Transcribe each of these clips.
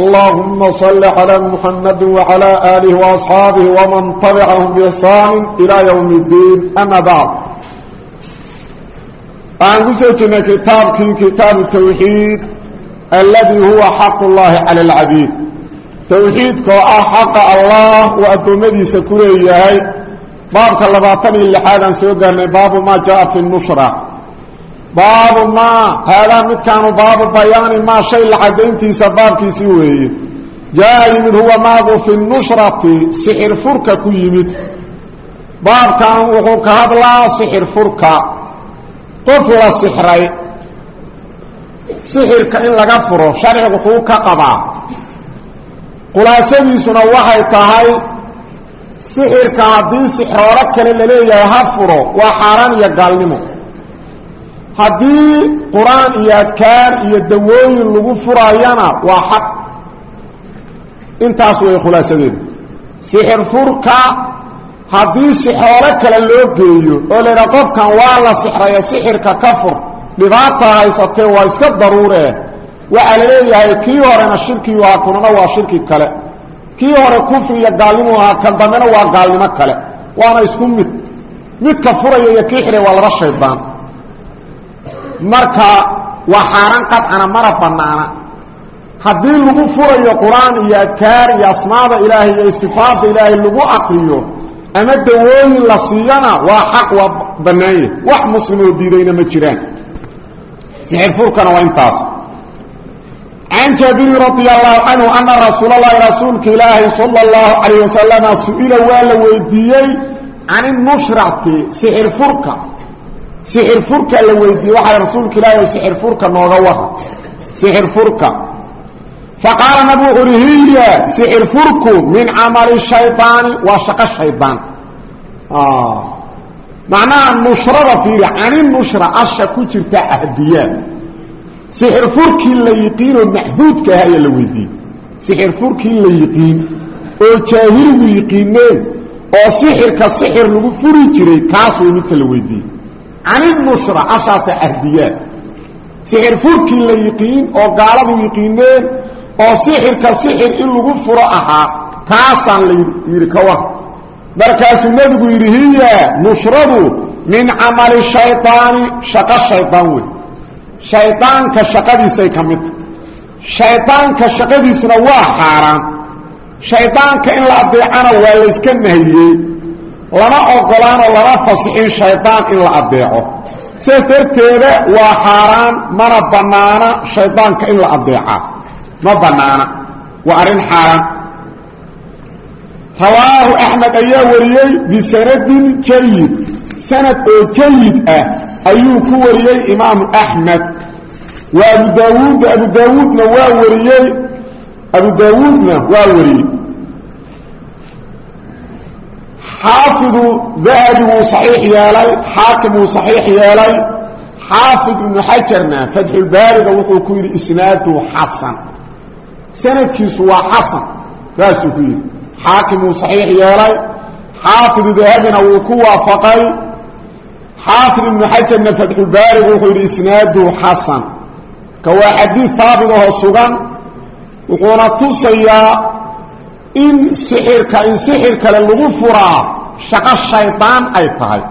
allahuma salli calaa muxamadi wacalaa aalihi waasxaabihi waman tabicahum biixsaani ilaa yowmi ddiin ama bacd waxaan ku soo jirnay kitaabkii kitaabu tawxiid alladii huwa xaqullaahi cala alcabiid towxiidkoo ah xaqa allah uu addoommadiisa ku leeyahay. Baabka labaatan iyo lixaadaan soo gaarnay baabu maa jaa fi nushra haadaa midkaanu baabu bayaani maa shay lacadayntiisa baabkiisii weeye. Jaa yimid huwa maagu fi nushrati sixir furka ku yimid. Baabkan wuxuu ka hadlaa sixir furka. Qof la sixray sixirka in laga furo sharcigu kuu ka qabaa. Khulaasadiisuna waxay tahay sixirka haddii sixroolo kale la leeyahay ha furo waa xaaraan iyo gaalnimo haddii qur'aan iyo adkaar iyo dawooyin lagu furayana waa xaq. Intaas way khulaasadeedu. Sixir furka haddii sixroolo kale loo geeyo oo laydhaha qofkan waa la sixraya sixirka ka fur dhibaata haysatee waa iska daruuree waxaa la leeyahay kii horena shirkiyu ahaa kunana waa shirki kale. Kii hore kufri iyo gaalnimu ahaa kan dambena waa gaalnimo kale. Waana isku mid. Midka furaya iyo kii xidhay waa laba shaydaan marka waa xaaraan qadcana mana banaana haddii lagu furayo qur'aan iyo adkaar iyo asmaada ilaahay iyo istifaada ilaahay lagu aqriyo ama dawooyin la siiyana waa xaq waa bannaanye wax muslimoo diidayna ma jiraan. Sixir furkana waa intaas. Can jaabirin radia allahu canhu ana rasuul allahi rasuulka ilaahi sala allahu calayh wasalama su'ila waa la weydiiyey can inushrati sixir furka sixir furka la weydiiyey waxaa rasuulka ilaahi sixir furka nooga wara sixir furka. Faqaala nabigu wuxu uhi hiya sixir furku min camali shaydaani waa shaqo shaydaan macnaha nushrada fiiri cani nushra asha ku jirta ahdiyaa sixir furkii la yiqiinoo maxduudka aha ayaa la weydiiyey. Sixir furkii la yiqiin oo jaahiligu yiqiineen oo sixirka sixir lagu furi caninnushra ashaasa ahdiyaa sixir furkii la yiqiin oo gaaladu yiqiineen oo sixirka sixir in lagu furo ahaa kaasaan la yidhi ka war markaasuu nebigu yidhi hiya nushradu min camali shaydaani shaqo shaydaan wey shaydaanka shaqadiisay ka midta shaydaanka shaqadiisuna waa xaaraan shaydaanka in la adeecana waa layska nahiyey lama ogolaanoo lama fasixin shaydaan in la adeeco sidaas darteeda waa xaaraan mana bannaana shaydaanka in la adeecaa ma bannaana waa arrin xaaraan. Rawaahu axmed ayaa wariyey bisanadin jayid sanad oo jayid ah ayuu ku wariyey imaamu axmed. Wa abu daawuud abu daawuudna waa wariyey. Abu daawuudna waa wariyey xaafidu dahabi wuu saxiix yeelay xaakim wuu saxiix yeelay. Xaafid ibnu xajarna fatxulbaariga wuxuu ku yidhi isnaadu xasan. Sanadkiisu waa xasan saasuu ku yidhi. Xaakim wuu saxiix yeelay xaafidu dahabina wuu ku waafaqay. Xaafid ibnu xajarna fatxulbaariga wuxuu yidhi isnaadu xasan. Ka waa xadiid haabit ahoo sugan wuxuuna tusayaa in sixirka in sixir kale lagu furaa shaqo shaydaan ay tahay.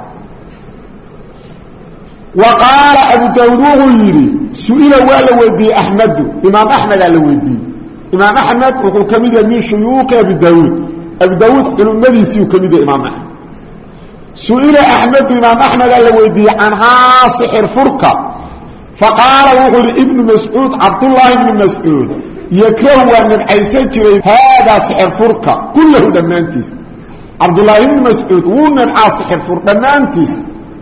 Wa qaala abu daawuud wuxuu yidhi su'ila waa la weydiiyey axmedu. Imaam axmedaa la weydiiyey. Imaam axmed wuxuu ka mid yahay min shuyuuqi abi daawuud abu ka mid yahay imaam axmed. Su'ila axmedu imaam axmedaa la weydiiyey canhaa sixir furka. Faqaala wuxuu yidhi ibnu mascuud cabdullaahi ibnu mascuud yakrahu waa nabcaysan jiray haadaa sixir furka kullahu dhammaantiis. Cabdullaahi ibni mascuud wuu nabcaa sixir fur dhammaantiis.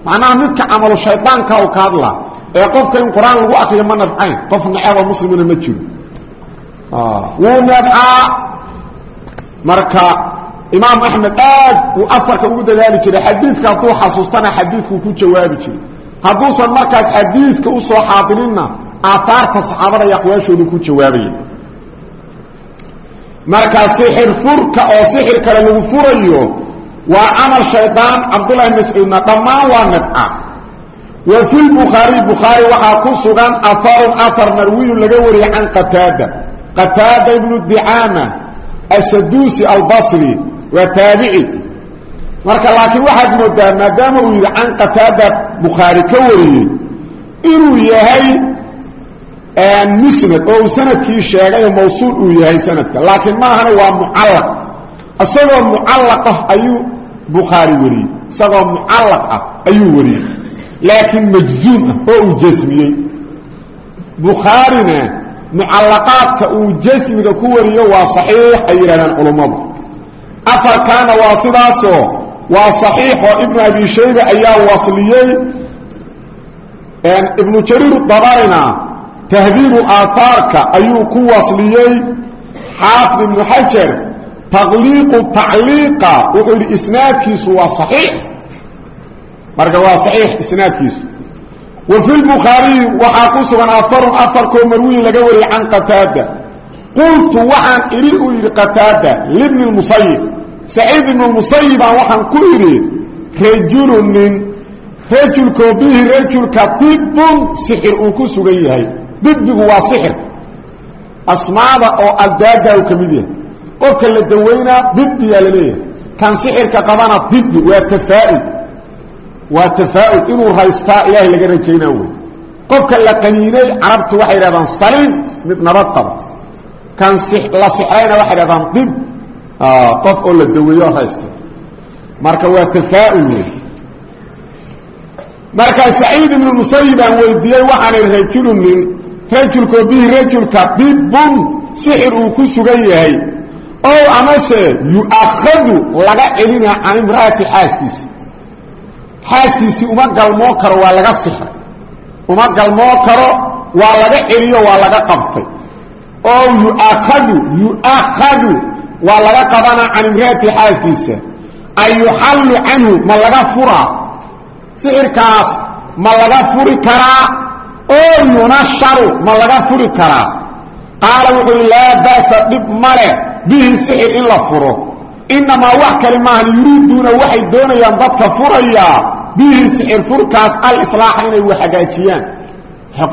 Macnaha midka camalu shaydaanka u ka hadlaa ee qofka in qur'aan lagu akriyo ma nabcayn qof naceba muslimuna ma jiro. Wuu nabcaa marka imaam axmed aad uu afarka ugu dadaali jiray xadiidka hadduu xasuustana xadiidkuu ku jawaabi jiray. Hadduusan markaas xadiidka u soo xaadirinna aahaarta saxaabada iyo aqwaashoodu ku jawaabaya marka sixir furka oo sixir kale lagu furayo waa camal shaydaan cabdullahi mascuudna dhammaan waa nibca wa fi lbukhaari bukhaari waxaa ku sugan aharun ahar marwiyun laga wariyey can qataada. Qataada ibnu dicaama asaduusi albasri waa taabici. Marka laakiin waxaad moodaa maadaama uu yidhi can qataada ka wariyey inuu yahay musnad oo uu sannadkii sheegay mawsuul uu yahay sanadka. Laakiin maahana waa mucallaq. Isagoo mucallaq ah ayuu bukhaari wariyey. Isagoo mucallaq ah ayuu wariyey. Laakiin majzuum ah oo uu jasmiyey. Bukhaarina mucallaqaadka uu jasmiga ku wariyo waa saxiix ay yidhahdaan culummadu afarkaana waa sidaasoo waa saxiix oo ibnu abi shayba ayaa wasliyey ibnu jariir dabarina tahdiibu aahaarka ayuu ku wasliyey xaafid ibnu xajar taqliiqu tacliiqa wuxuu yidhi isnaadkiisu waa saxiix marka waa saxiix isnaadkiisu wa fi lbukhaariyi waxaa ku sugan afarun afarkoo marwiyin laga wariyey can qataada qultu waxaan idhi uu yidhi qataada libni lmusayib saciid ibnu musayibaan waxaan ku idhi rajulu nin rajulkoo bihi rajulka dibun sixir uu ku sugan yahay dibigu waa sixir. Asmaada oo aldaada u ka mid yahay. Qofka la dawaynaa dibiyaa la leeyahay. Kan sixirka qabana dibi waa tafaaul. Waa tafaaul. Inuu raystaa ilaahay laga rajaynaa wey qofka la qaniinay carabtu waxay idhahdaan saliim mid nabad qaba. Kan la sixrayna waxay marka waa tafaaul wey markaa saciid ibnu musayib aan weydiiyey waxaan rajulu nin rajulkoo bihi rajulka dibun sixir uu ku sugan yahay. Ow amase yu'akhadu laga celinaa can imra'ati xaaskiisi. Xaaskiisii uma galmoo karo waa laga sixray. Uma galmoo karo waa laga celiyo waa laga qabtay. Oo yu'akhadu yu'akhadu waa laga qabanaa can imra'ati xaaskiisa. An yuxallu canhu ma laga furaa oo yunasharu ma laga furi karaa. Qaala wuxuu yidhi laa ba'sa dhib male bihi sixir in la furo. Innamaa wax kale maahan yuriiduuna waxay doonayaan dadka furayaa bihi sixir furkaas alislaaxa inay wax hagaajiyaan.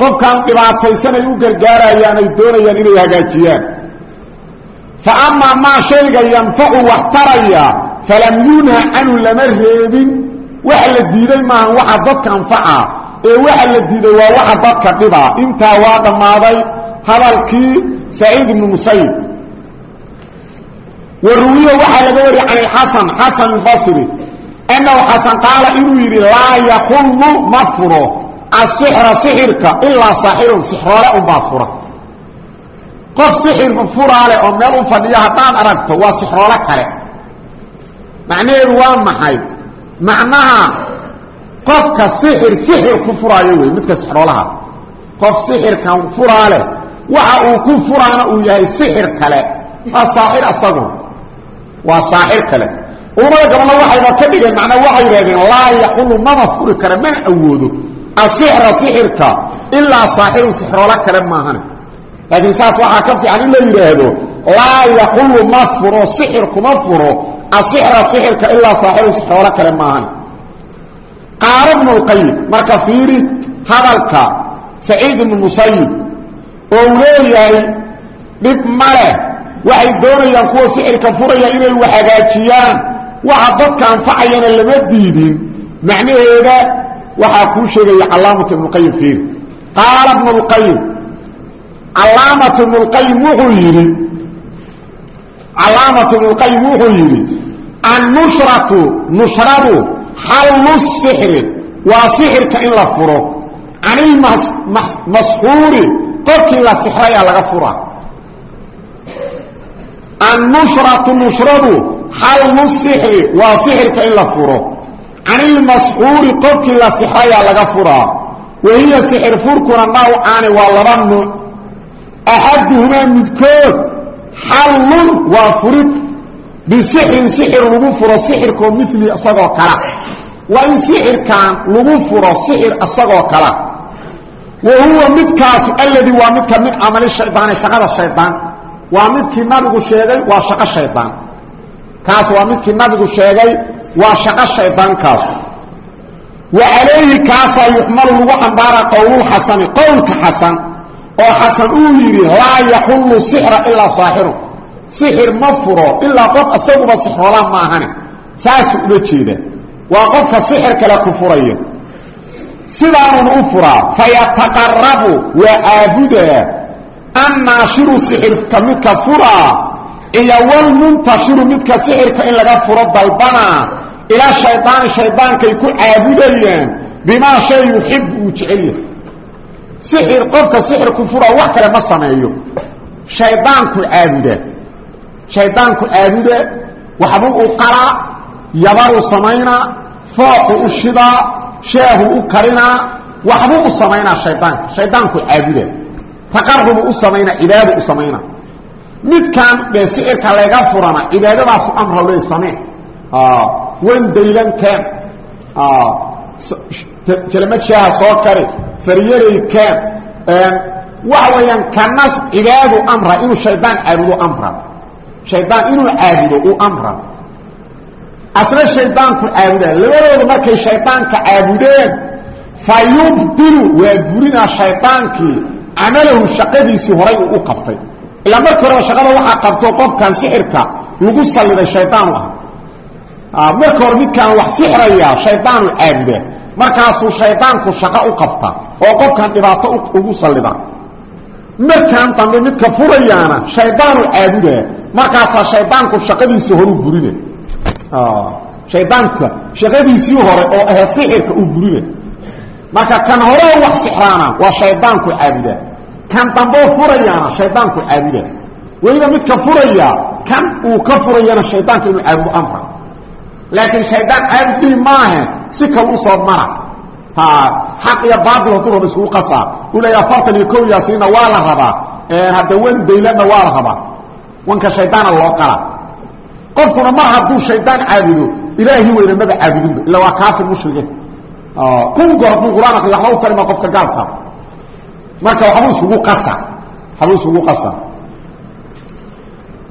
Qofkan dhibaataysanay u gargaarayaan ay doonayaan inay hagaajiyaan. Fa amaa maa shayga yanfacu wax taraya falam yunha canhu lama reebin. Waxa la diiday maahan waxa dadka anfaca ee waxa la diiday waa waxa dadka dhibaa intaa waa dhammaaday hadalkii saciid ibnu musayib waruwiyo waxaa laga wariyay can ilxasan xasan albasri annahu xasan qaala inuu yidhi laa yaxullu ma furo. Asixra sixirka ilaa saaxirun sixroole unbaa fura. Qof sixir furaale oo meel u fadhiyo aragto waa sixroole kale. Macnaheedu waa maxay? Macnaha qofka sixir sixir ku furaayo wey midka sixroolaha. Qof sixirkan furaale waxa uu ku furaana uu yahay sixir kale waa saaxir asagu. Waa saaxir kale. Ulamada gabalna waxayba ka dhigeen macnaa waxay yidhahdeen laa yaxulu mama furi kara mana awoodo. Asixra sixirka ilaa saaxirun sixroolo kale maahane. Laakiin saas waxaa ka fiican in la yidhaahdo laa yaxulu ma furo sixir kuma furo. Asixra sixirka ilaa saaxirun sixroolo kale maahane qaala bnu lqayim marka fiiri hadalka saciid ibnu musayib oo uu leeyahay dhib male waxay doonayaan kuwa sixirka furaya inay wax hagaajiyaan. Waxa dadka anfacayana lama diidin. Macnaheeda waxaa kuu sheegaya calaamatu ibnuqayim fiiri. Qaala bnu lqayim calaamatu ibnuqayim wuxuu yidhi calaamatu ibnuqayim wuxuu yidhi annushratu nushradu xallu sixri waa sixirka in la furo. Canilmasxuuri qofkii la sixraya laga fura annushratu nushradu xallu sixri waa sixirka in la furo. Canilmasxuuri qofkii la sixrayaa laga furaa. Wahiya sixir furkuna nawcaani waa laba nuuc. Axaduhumaa midkood xallun waa furid. Bisixrin sixir lagu waa in sixirkan lagu furo sixir isagoo kala wa huwa midkaasu alladii waa midka min camali shaydaani shaqada shaydaan. Waa midkii nabigu sheegay waa shaqo shaydaan. Kaas waa midkii nabigu sheegay waa shaqo shaydaankaas. Wa calayhi kaasaa yuxmalu lagu xambaaraa qowlulxasani qowlka xasan oo xasan uu yidhi laa yaxullu sixra ilaa saaxiru. Sixir ma furo ilaa qof isaguba sixroola maahane saasuu waa qofka sixir kale ku furaya sidaanuna u furaa fayataqarabu waa caabudaa annaashiru sixirka midka furaa iyo walmuntashiru midka sixirka in laga furo dalbanaa ilaa shaydaani shaydaankay ku caabudayaan bimaa shay yuxibu uu jecel yahay. Sixir qofka sixirku furaa wax kale ma sameeyo. Shaydaanku caabuda shaydaanku caabuda waxbuu u qaraa yabaruu samaynaa fooqu u shidaa sheehu u karinaa waxbuu u samaynaa shaydaanka shaydaanku caabuda taqarubu u samaynaa cibaadu u samaynaa. Midkan dee sixirka laga furana cibaadadaasu amra le samee. Wan daylankeen jelmad shaaha soo kari faryarey keen. Waxa weeyaan kanas cibaadu amra inuu shaydaan caabudo amra shaydaan inuu caabudo uu amra asna shaydaanku caabudaa labadooda markay shaydaanka caabudeen fa yubdilu waa gurinaa shaydaankii camalahu shaqadiisii horay uu u qabtay. Ilaa markii horeba shaqada waxaa qabto qofkan sixirka lagu salliday shaydaanu ah marka hore wax sixraya shaydaanu caabudaa markaasuu shaydaanku shaqo u qabta oo qofkan dhibaato ugu sallida. Markaan dambe midka furayaana shaydaanu caabudaa markaasaa shaydaanku shaqadiisii horeu burina shaydaanka shaqadiisii hore oo ahayd sixirka uu burina marka kan horeo wax sixraana waa shaydaanku caabudaa. Kan damboo furayaana shaydaanku caabudaa. Weliba midka furaya kan uu ka furayana shaydaanka inuu caabudo amra. Laakiin shaydaan caabud dhihi maahe si kal u soo mara. Xaq iyo baail hadduu raba iskugu qasaa uu leeya afartan iyo kow yaasiinna waa la rabaa. Hadda wan daylanna waa la rabaa. Wanka shaydaana loo qala qofkuna mar hadduu shaydaan caabudo. Ilaahi weyna maba caabudinba. Illa waa kaafir mushrige kun goor hadduu qur'aan akriyo waxba u tarima qofka gaalka. Marka waxbuu iskugu qasa. Waxbuu iskugu qasa.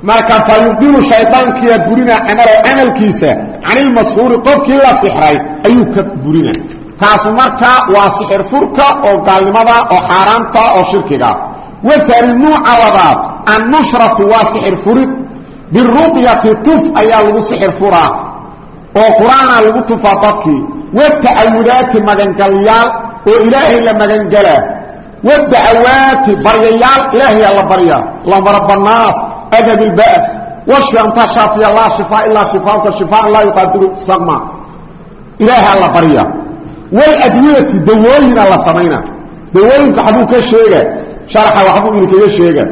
Marka fa yubdilu shaydaankiya burina camalo camalkiisa can ilmashuuri qofkii la sixray ayuu ka burina. Kaasu marka waa sixir furka oo gaalnimada oo xaaraanta oo shirkiga. Waani nuuca labaad annushratu waa sixir furid biruqyati tuf ayaa lagu sixir furaa oo qur'aana lagu tufaa dadkii wata'awudaati magangalyaal oo ilaahay la magangelaa wadacawaati baryayaal ilaahayaa la baryaa lamarabanaas adhab ilba's washfi anta shaafiya laa shifaa ilaa shifaaunka shifaan laa yuqaadiru saqma ilaahaa la barya waladwiyati dawooyina la samayna dawooyinka waxbuu ka sheega sharaxa waxbuu idinkaga sheega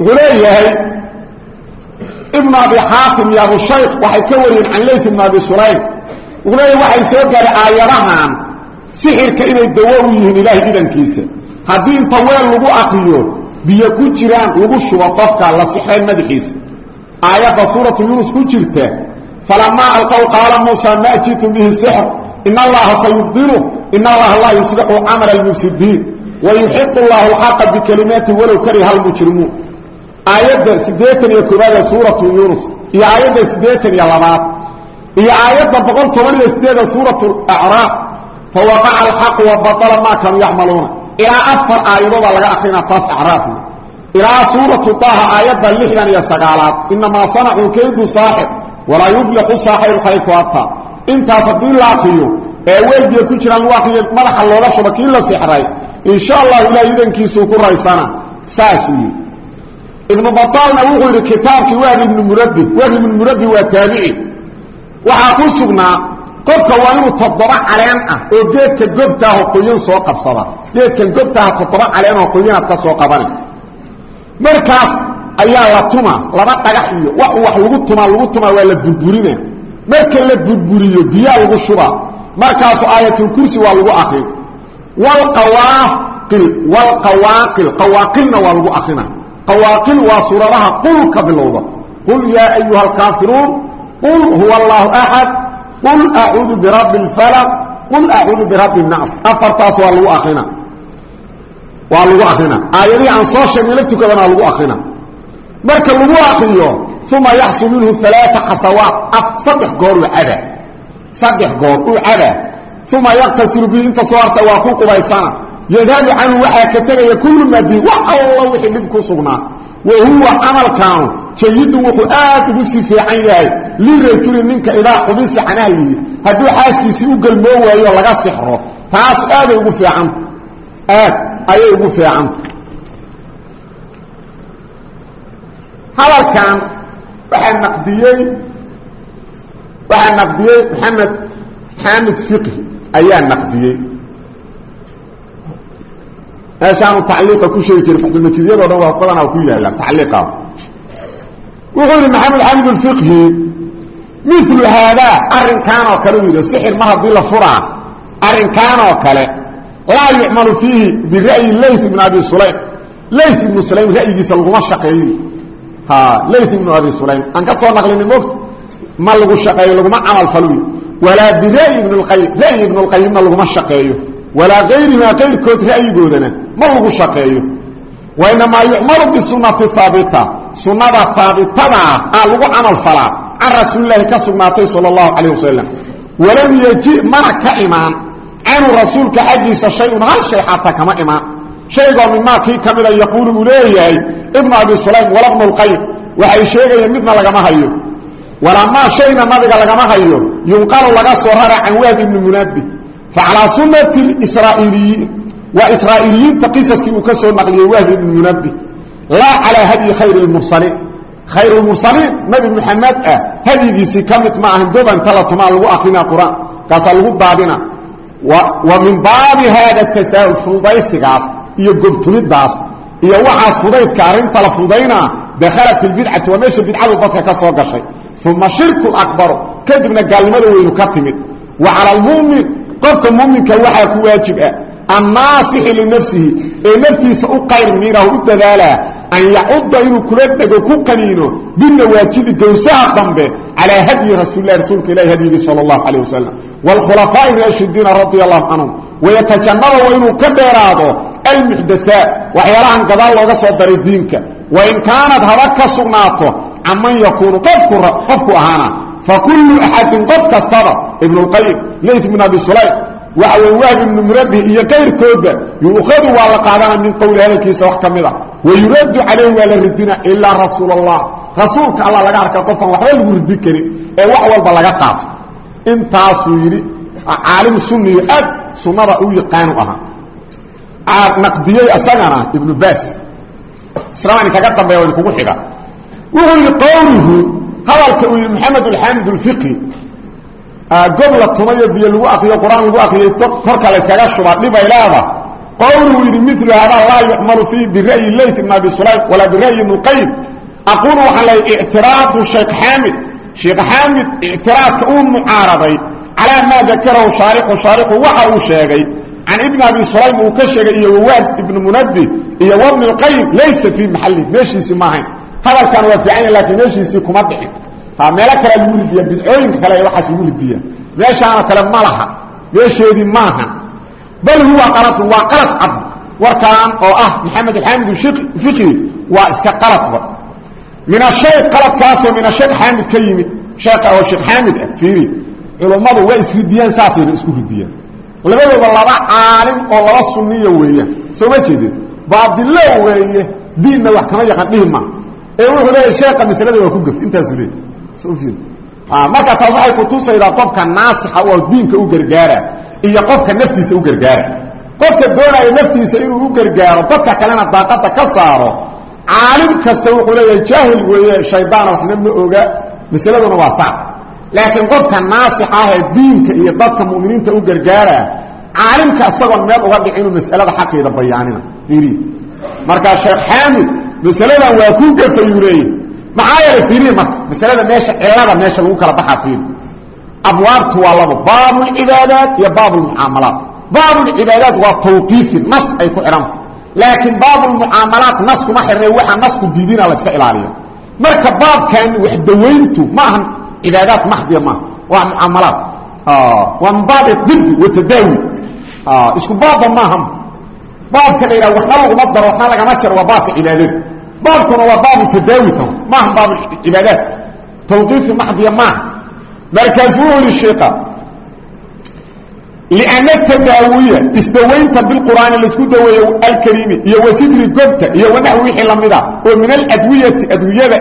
wuxuu leeyahay ibnu abi xaatim iyo abushayk waxay ka wariyeen can layt ibnu abi sulaym. Wuxuu leeyahay waxay soo gaaray aayadahan sixirka inay dawo u yihiin ilaahay idankiisa haddii inta weel lagu akriyo biyo ku jiraan lagu shubo qofka la sixray madaxiisa aayadda suuratu yuunus ku jirta falamaa alqow qaala muusa ma jitum bihi sixr? In allaha sayubdilu in allaha laa yuslixu camala almufsidiin. Wayuxiqu llahu alxaqa bikalimaati walow kariha almujrimuun aayadda siddeetan iyo koobaada suuratu yuunus iyo aayadda siddeetan iyo labaad iyo aayadda boqol toban iyo sideeda suuratu acraaf fawaqaca alxaqu wabaطla maa kaanuu yacmaluuna. Ilaa afar aayadooda laga akrinaa taas acraafna ilaa suuratu taaha aayadda lixdan iyo sagaalaad. Inamaa sanacuu kaydu saaxir walaa yuflixu saaxiru xayfu ataa intaas haddii la akriyo ee weelbiya ku jiraan lagu akriyo madaxa looga shuba kii la sixray insha allahu ilaah idankiisuu ku raysana. Saasuu yidhi ibnu baaalna wuxuu yidhi kitaabkii wahb ibnu murabi wahb ibnu murabi waa taabici. Waxaa ku sugnaa qofka waa inuu toddoba caleen ah oo geedka gobtaaho qoyan soo qabsada. Geedkan gobtaaha toddoba caleenoo qoyanaad ka soo qabana markaas ayaa la tuma laba dhagax iyo wax wax lagu tumaa lagu tumaa waa la burburina marka la burburiyo biyaa lagu shubaa. Markaasu aayatulkursi waa lagu akri walqawaaqil walqawaaqil qawaaqilna waa lagu akrina awaaqil waa suuradaha qul ka bilowda qul yaa ayuha alkaafiruun qul huwa allaahu axad qul acuudu birabbi lfalaq qul acuudu birabbi nnaas afartaas waa lagu akrina waa lagu akrina aayadihii aan soo sheegnay la tukadana lagu akrina marka lagu akriyo uma yaxsu minhu alaaa xasawaat saddex goor uu caba saddex goor uu caba uma yaqtasilu bihi inta soo harta waa ku qubaysana yadhabu canhu waxaa ka tegaya kullu maa bihi wax alla wixii dhib ku sugnaa. Wa huwa camalkaanu jayidun wuxuu aad ugu sii fiican yahay lirajuli ninka idaa qubisa canahyihi hadduu xaaskiisii u gelmoo waayo laga sixro taas aaday ugu fiicanta aad ayay ugu fiicanta hadalkan waxaa naqdiyey waxaa naqdiyey maxamed xaamid fiqhi ayaa naqdiyey meeshaanu tacliiqa ku sheegi jiray faxdulmajiidyado dhan waa badanaa ku yaalla tacliiqa. Wuxuu maxamed xaamid alfiqhi milu haadaa arrinkan oo kale u sixir mar haddii la furaa arrinkan oo kale laa yucmalu fiihi bira'yi layth ibn abi sulaym. Layth ibnu sulaym ra'yigiisa laguma shaqeeyo ha layth ibnu abi sulaym aan ka soo naqlini mogta ma lagu shaqeeyo laguma camal faluy walaa bira'yi ibn اlqayim ra'yi ibn اlqayimna laguma shaqeeyo walaa kayrimaa kayrkood ra'yigoodana ma lagu shaqeeyo. Wainamaa yucmalu bisunati haabita sunnada haabitadaa aa lagu camal falaa. Can rasuulilaahi ka sugnaatay sal اllahu calayh wasalam walam yeji mana ka imaan. Canhu rasuulka xaggiisa shay-un hal shay xataa kama imaan. Shaygoo mimaa kii ka mida yaquulu uu leeyahay ibnu abi sulaym wala bnu lqayim waxay sheegayeen midna lagama hayo. Walamaa shayna nabiga lagama hayo. Yunqalu laga soo rara can wahb ibni munabi facalaa sunati israa'iiliyiin waa israa'iiliyiinta qisaskii uu ka soo naqliyey wahb ibni munabi laa calaa hadyi khayr lmursaliin nabi muxamed ah hadyigiisii ka mid ma ahan gobanta la tumaa lagu akrina qur'aan kaasaa lagu daadina wa min baabi haada tasaahul fududaysigaas iyo gobtumidaas iyo waxaas fudaydka arrinta la fudaynaa dakhalat ilbidcatu waa meesha bidcadu dadka ka soo gashay uma shirku akbaru kadibna gaalnimada weynu ka timid wa cala almu'min qofka muminka waxaa ku waajib ah annaasixi linafsihi ee naftiisa u qayr miirahu u dadaalaa an yacuda inuu kula dhego ku qaniino binawaajidi gowsaha dambe calaa hadyi rasuulilah rasuulka ilahi hadyigii sala allahu calayh wasalam waalkhulafaa'i raashidiina radia allahu canhum wayatajannaba wa inuu ka dheeraado almuxdathaat waxyaalahan gadaal looga soo daray diinka. Wain kaanad haba ka sugnaato canman yakuunu qofku ahaana fakullu axadin qof kastaba ibn اlqayim layt bn abi sulaym waxa wey wahb ibnu murabih iyo kayrkoodba yuukhadu waa la qaadana min qowli hadalkiisa wax ka mid a wayuraddu calayhi waa la ridina ilaa rasuul allah rasuulka alla laga arka qofaan waxba lagu ridi karin ee wax walba laga qaato intaasuu yidhi caalim sunniyo aad sunnada u yaqaanu ahaa naqdiyey isagana ibnu baas islaamani kaga dambeeya wan kugu xiga wuxuu yidhi qowluhu hadalka uu yidhi maxamed alxaamid alfiqi gob la tumayo biyo lagu akriyo qur'aan lagu akriyay korka layskaga shubaa dhibay leeda qowluhu yidhi milu hadaa laa yucmalu fiihi bira'yi layt ibn abi sulaym walaa bira'yi ibn qayim aquulu waxaan lehay ictiraadu sheekh xaamid sheekh xaamid ictiraadka uu mucaaraday calaa maa dakarahu shaarixu shaarixu waxa uu sheegay can ibni abi sulaym uu ka sheegay iyo wawaad ibnu munabih iyo wabni اlqayim laysa fii maxali meeshiisii maahayn hadalkan waa fiicanya laakiin meeshiisii kuma dhicin meelo kale lagu ridiya bidcooyinka kale waxaas lagu ridiya meeshaanoo kale ma laha. Meesheedii maaha bal huwa qaladun waa qalad cad. Warkaan oo ah maxamed alxaamid fiqi waa iska qaladba min ashay qaladkaasoo min asheekh xaamid ka yimid sheeka oo sheekh xaamid ah fiiri. Culummadu waa isridiyaan saasayna isku ridiyaan. Labadooda laba caalim oo laba sunniya weeyaan soo ma jeedeen baadilo weeye diinna wax kama yaqaan dhihi ma ee wuxuu leeyahy sheeka maslada waa ku gef intaasu leey marka taas waxay kutusaydaa qofka naasixa oo diinka u gargaara iyo qofka naftiisa u gargaara. Qofka doonaya naftiisa inuu u gargaaro dadka kalena daaqada ka saaro caalim kasta wuxuu leeyahay jaahil weeye shaydaana waxna ma oga. Masaladuna waa sax laakiin qofka naasix ah ee diinka iyo dadka mu'miniinta u gargaara caalimka isagoon meel uga dhic masalada xaqiida bayaanina. Fiiriy marka sheekh xaamid masaladan waa ku gafayuu leeyahy maxaa yeelay fiirihi marka masalada meesha cilada meesha lagu kala baxaa fiiri abwaabtu waa labo baab اlcibaadaat iyo baab اlmucaamalaat baab اlcibaadaat waa tawqiifi nas ay ku xidhanta laakiin baab اlmucaamalaat nas kuma xirnay waxaa nasku diidina la iska ilaaliya marka baabkan waxdawayntu ma ahan cibaadaad maxdiya maaha waa mucaamalaad waa min baabi dibi watadaawi isku baabba maaha baabka la yidhaha waxna laguma daro waxna lagama jaro waa baabka cibaadada baabkuna waa baabu tadaawi kan maaha baabu cibaadaat tawqiifi maxdiya maaha. Markaasuu u yihi sheika lianna tadaawiya isdawaynta bilqur'aani la isku daweeyo alkariimi iyo wasitri gobta iyo wanaxwi wixii lamida oo min aladwiyati adwiyada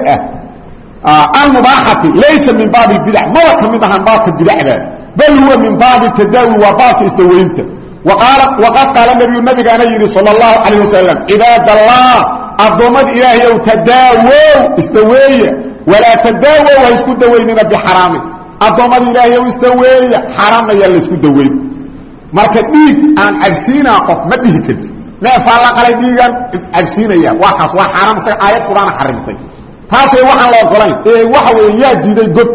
ah almubaaxati laysa min baabi bidac maba ka mid ahaan baabka bidacda bal huwa min baabi tadaawi waa baabka isdawaynta. Waqad qaala nabiyu nabigaana yidhi sal اllahu calayh wasalam cibaad allah addoommada ilaahayow tadaawow isdaweeya walaa tadaawow ha isku dawaynina bixaraamin addoommada ilaahayow isdaweeya xaaraam ayaa laysku daweyn. Marka dhiig aan cabsiinaa qof ma dhihi karti neefaa la qalay dhiigaan? Cabsiinaya waa kaas waa xaaraam. Isaga aayad quraana xarimtay. Taasay waxaan la ogolayn ee waxa weeye yaa diiday god.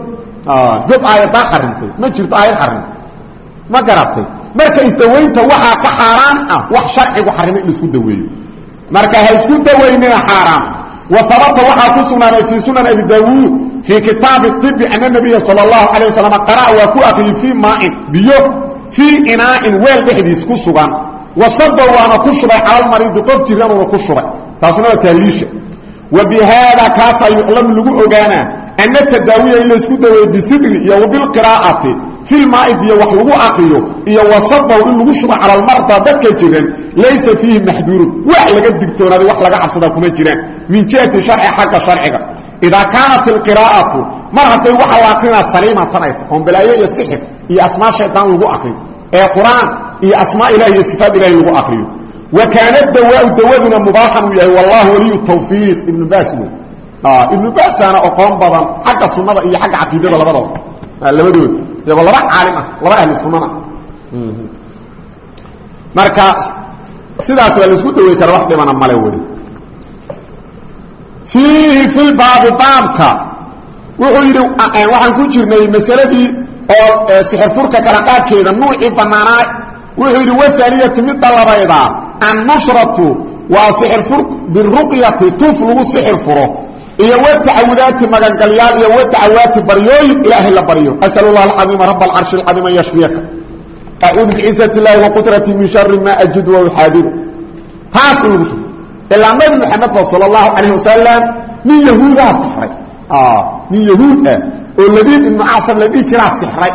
God aayadaa xarimtay. Ma jirto aayad xarimtay. Ma garatay. Marka isdawaynta marka ha isku dawaynina xaaraam. Wa habata waxaa ku sugnaaday fii sunan abi daawuud fii kitaabi ibi ana nabiya sal اllahu alay wasalam qara'a waa ku akriyey fii maain biyo fii inaa'in weel dhexdiis ku sugan. Wasaba waana ku shubay calalmariidi qof jiranuuna ku shubay. Taasuna waa wa bi haada kaasaa yuclamu lagu ogaanaa ana tadaawiya in laysku daweeye bisidri iyo wabilqiraa'ati filmaai biyo wax lagu akriyo iyo wasabaw in lagu shubo calalmarda dadka jiran laysa fiihi maxduurun. Wax laga digtoonaaday wax laga cabsadaa kuma jiraan min jihati sharci xagga sharciga. Idaa kaanat ilqiraa'atu mar hadday waxa la akrinaa saliimatan ay ta oon balaayo iyo sixir iyo asmaa shaydaan lagu akriyo ee qur'aan iyo asmaa ilahi iyo sifaat ilahi lagu akriyo wa kaana dawaau dawaduna mubaaxan uu yahay wallahu waliyu tawfiiq. Ibnu baas wey ibnu baasaana oqoon badan xagga sunnada iyo xagga caqiidada labadaba labadooda iyagoo laba caalim ah laba ahlu sunnana marka sidaas waa la isku dawey kara wax dhibana male wey fiihi fi lbaabi baabka. Wuxuu yidhi waxaan ku jirnay masaladii oo sixirfurka kala qaadkeeda nuucii bannaanaa wuxuu yidhi waaniyatu midda labayda annushratu waa sixirfur biruqyati tuf lagu sixir furo iyo watacawudaati magangalyaal iyo watacawaati baryooyin ilaahay la baryo asal اllah alcaiima rab alcarshi اlcaiim an yashfiyaka acuudu bicizat اllahi waqudrati min shari ma ajidu wauxaadiru taas in lagu sugo ilaa nabi maxamed ba sal اllahu calayh wasalam nin yahuudaa sixray nin yahuud ah oo labiid ibnu acsam la dhihi jiraa sixray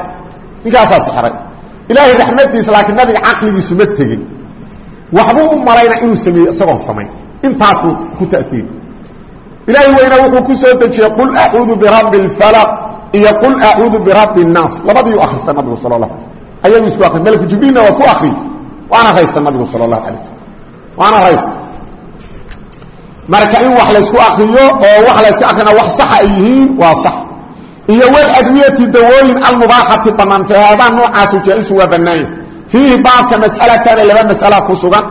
ninkaasaa sixray ilaahay raxmadiisa laakiin nabiga caqligiisu ma tegin waxbuu u malayna inuu sameeyey isagoon samayn intaasuu ku ta'iiri ilaahay weyna wuxuu ku soo dejiyey qul axuudu birabbi lfalaq iyo qul axuudu birabi nnaas labadiiu akhrista nabigu sal la ala ayagu isku akri malku jibriilna waa ku akri waana haysta nabigu sal allahu alay waana haysta marka in wax laysku akriyo oo wax layska akrina wax saxa ay yihiin waa sax. Iyo waladwiyati dawooyin almubaaxati banaan fehaadaa noocaasu jaa-isu waa banaanya fiihi baabka mas'alataane laba mas'ala ku sugan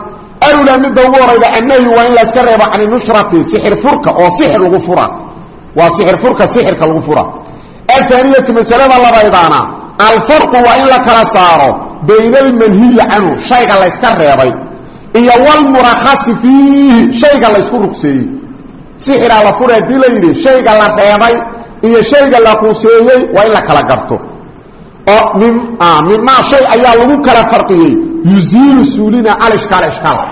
alula midda ugu horayda annahyu waa in layska reebo can nushrati sixir furka oo sixir lagu fura. Waa sixir furka sixirka lagu fura. Ahaaniyatu masalada labaydaana alfarqu waa in la kala saaro bayna almanhiyi canhu shayga layska reebay. Iyo walmurakhasi fiihi shayga laysku rugseeyey. Sixiraa la fura haddii la yidhi shayga la reebay iyo shayga la ruseeyey waa in la kala garto. Shay ayaa lagu kala farqiyey yuziilu suulina alishkaal ishkaalka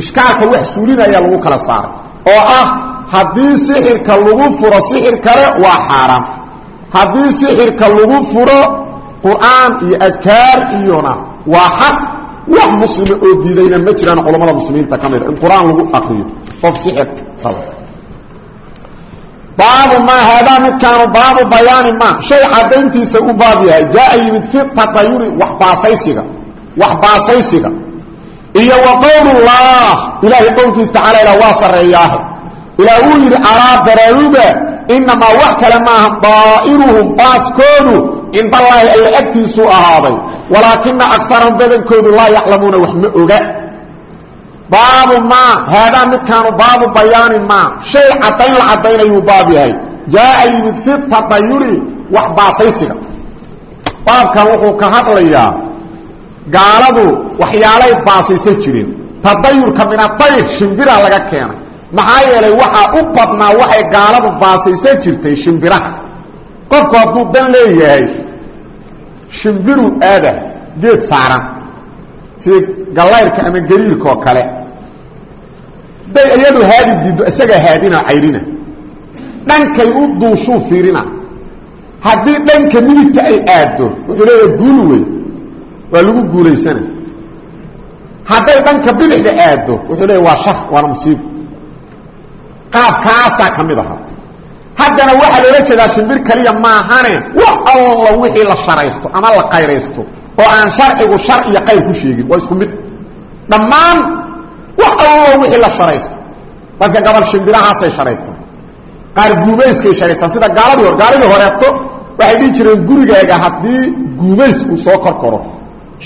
ishkaalka wax suulinaya lagu kala saaray. Oo ah haddii sixirka lagu furo sixir kale waa xaaraam. Haddii sixirka lagu furo qur'aan iyo adkaar iyona waa xaq. Wax muslima oo diidayna ma jiraan culammada muslimiinta ka mida in qur'aan lagu akriyo qof sixir qaba. Baabu maa haadaa midkaanu baabu bayaani ma. Shay cadayntiisa u baab yahay. Jaaa yimid fi tatayuri waxbaasaysiga wax baasaysiga iyo wa qowlullah ilaahay qowlkiisa tacaala waa sarreeyaahe. Ilaa uu yidhi alaa baraaruga inamaa wax kale maaha daa'iruhum baaskoodu cindallaahi alle agtiisuu ahaaday. Walaakina akarahum badankoodu laa yaclamuuna wax ma oga. Baabu maa haadaa midkaanu baabu bayaani maa. Shay caddayn la caddaynayuu baab yahay. Jaaa yimid fi tatayuri wax baasaysiga baabkan gaaladu waxyaalay baasaysan jireen. Tadayurka min adayr shimbiraa laga keenay. Maxaa yeelay waxaa u badnaa waxay gaaladu baasaysan jirtay shimbiraha qofku hadduu dan leeyahay shimbiru aada geed saaran. Sida gallayrka ama gariirka kale. Day iyadu haadi diiddo isagaa haadina cayrina. Dhankay u duushuu fiirina. Haddii dhanka midigta ay aaddo wuxuu leeyaha guul wey waa lagu guulaysana. Hadday dhanka bidixda aaddo wuxuu leeya waa shar waana musiibo qaabkaasaa ka mid aha. Haddana waxaa loola jeedaa shimbir kaliya maahane wax alla wixii la sharaysto ama la qayraysto oo aan sharcigu shar iyo qayr ku sheegin waa isku mid. Dhammaan wax alla wixii la sharaysto. Dadka gabal shimbirahaasay sharaystaan. Qaar guumayskay sharaystaan. Sida gaaladii hore gaaladii horeeto waxay dhihi jireen gurigaaga haddii guumays uu soo kor koro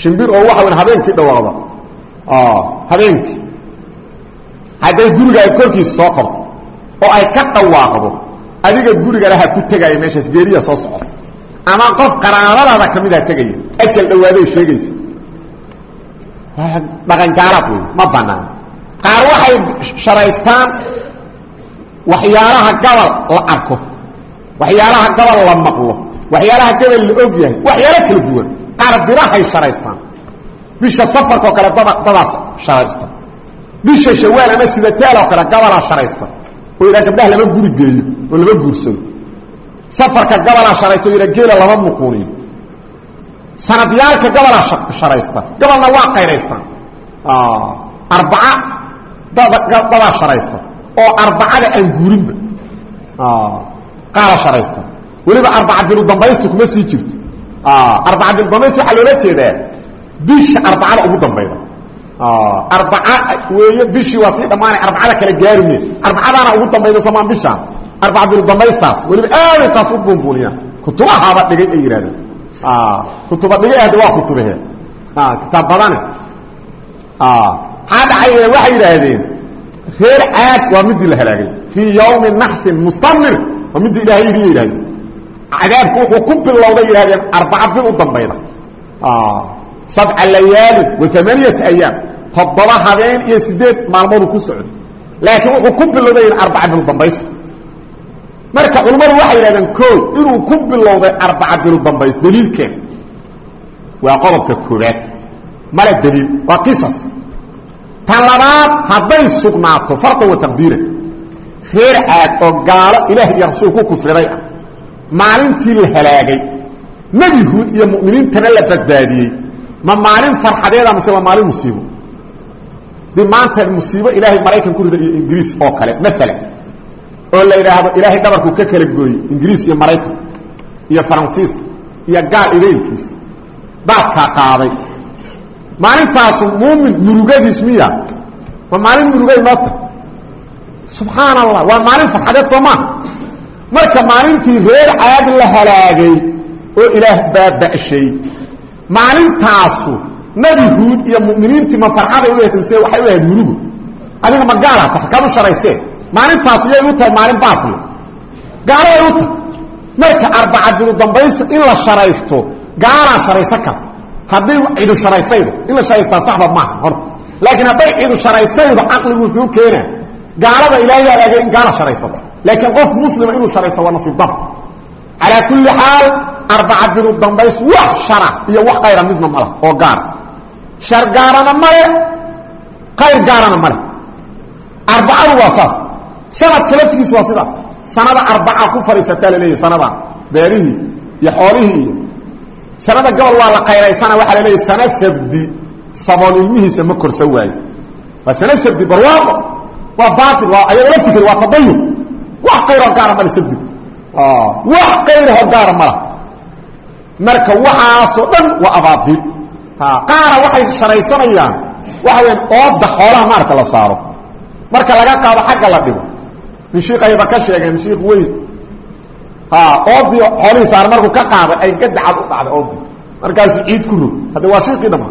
shimbir oo waxa weyn habeenkii dhawaaqda habeenkii. Hadday gurigaaga korkiisa soo korto oo ay ka dhawaaqdo adiga gurigalaha ku tegaya meeshaas geeriya soo socota ama qof qaraabadaada ka midaa tegaya ajal dhawaaday sheegaysa. Dhaqangaalaad wey ma banaan qaar waxay sharaystaan waxyaalaha gabal la arko waxyaalaha gabal la maqlo waxyaalaha gabal la og yahay waxyaalo kala duwan qaar birahay sharaystaan. Bisha safarka oo kale dada dadaas sharaysta bisha shawaal ama sidataal oo kale gabalaa sharaysta oo yidhaha gabdhaha lama guri geeyo oo lama guursado safarka gabalaa sharaysta o geela lama muquuniyo. Sanadyaalka gabalaa sharaysta gabalna waa qayraystaan arbaca dada dadaa sharaysta oo arbacada aan guurinba. Qaala sharaysta weliba arbaca bilu dambaysta kuma sii jirto arbaca bilu dambaysta waxaa loola jeedaa bisha arbacada ugu dambayda. Arbaca weeye bishii waa sii dhammaanay arbacada kala gaarime arbacadaana ugu dambayda somaan bishaan. Arbaca bilu dambaystaas weliba aaday taas u buunbuuniyaan. Kutubahaaba dhigay ay yidhahdeen. Kutuba dhigay hadda waa kutubahe kitaab badane. Maxaa dhacay waxay yidhaahdeen reer caad waa midii la halaagay. Fii yawmi naxsin mustamir waa midii ilaahay idiya yidhahdeen cadaabku wuxuu ku bilowday yidhahdeen arbaca bil u dambayda. Sabca layaalin wa amaaniyata ayaam. Toddoba habeen iyo sideed maalmoodu ku socday laakiin wuxuu ku bilowday arbaca bilu dambaysta marka culammadu waxay yidhahdeen o inuu ku bilowday arbaca bilu dambays daliilkeen waa qodobka koobaad male daliil waa qisas tan labaad hadday sugnaato fardan wa taqdiiran. Reer caad oo gaalo ilaah iyo rasuul ku kufriday ah maalintii la halaagay. Nebi huud iyo mu'miniintana la badbaadiyey. Ma maalin farxadeeda mase waa maalin musiibo. Di maanta musiibo ilaahay maraykan ku rida iyo ingiriis oo kale maalan oo la yidhaahdo ilaahay dhabarku ka kala gooyey ingiriis iyo maraykan iyo faransiis iyo gaal idaylkiis daadkaa qaaday. Maalintaasu muumin murugadiis miya. Waa maalin murugay noota subxaan allah waa maalin farxadeed soo maaha marka maalintii reer caad la halaagay oo ilaah baaba'shay maalintaasu nebi huud iyo mu'miniintii ma farxaday u mise waxay u ahayd murugu adiga ma gaala ta kaad u sharaysee. Maalintaasu yay u tahay maalin baasle gaaladay u tahay. Marka arbaca bilu dambaysa in la sharaysto gaalaa sharaysan karta hadday cidu sharaysaydo in la sharaystaa saxba maaha horta laakiin hadday cidu sharaysaydo caqligu wuxuu keenaa. Gaalada ilaahay halaagay in gaala sharaysato laakiin qof muslima inuu sharaysto waa nasiib dab calaa kulli xaal arbaca bilu dambays wax shara iyo wax kayra midna mala oo gaara shar gaarana male kayr gaarana male arbacadu waa saas sanadka laftigiisu waa sidaa sanada arbaca ku fadhiisataa laleeyahy sanadan beerihii iyo xoolihii iyo sanada gobol waa la qayraysana waxaa laleeyahy sana sabdi sabool ilmihiisa ma korsan waayo waa sana sabdi barwaaqo waa baail waa ayado laftiked waa tadayur wax kayroo gaara male sabdigu wax kayrahoo gaara mala marka waxaasoo dhan waa abaadil. Qaara waxay sharaysanayaan waxa weyaan ooda xoolaha maarata la saaro. Marka laga qaado xagga la dhigo. Min shiikayba ka sheegeen shiik weyn. Oodii xoolihii saar markuu ka qaaday ay gadacad u dhacday oodii markaasuu ciid ku rog hadde waa shiikii dhama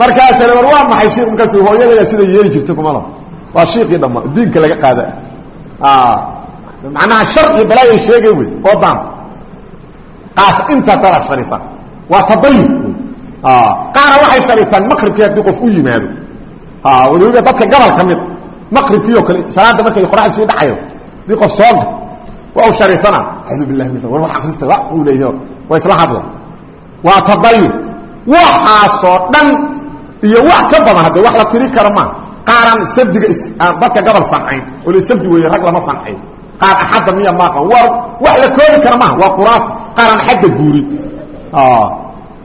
markaasale war waa maxay shiik markaasu hooyadaya sida yeeli jirta kumala waa shiikii dhama diinka laga qaada macnaha shar iyo balaayay sheegay wey oodaan qaas inta tada sharisa waa tadayur qaara waxay sharaystaan maqribkii haddii qof u yimaado. Waliba dadka gobol ka mida maqribkii oo kale salaada markay qoraxdu sii dhacayo dii qof sooga waa u sharaysana acuudu billahi min war wax akhrista wa uu leeyahay waa isla hadla. Waa tadayur waxaasoo dhan iyo wax ka badan haddee wax la tiri karo maa qaaraan sabdiga dadka gabal sancayn oo le sabdi weeye rag lama sancayn qaar axadda miya maaqa war wax la koobi kara maaha. Waa quraaf qaaraan axadda guurin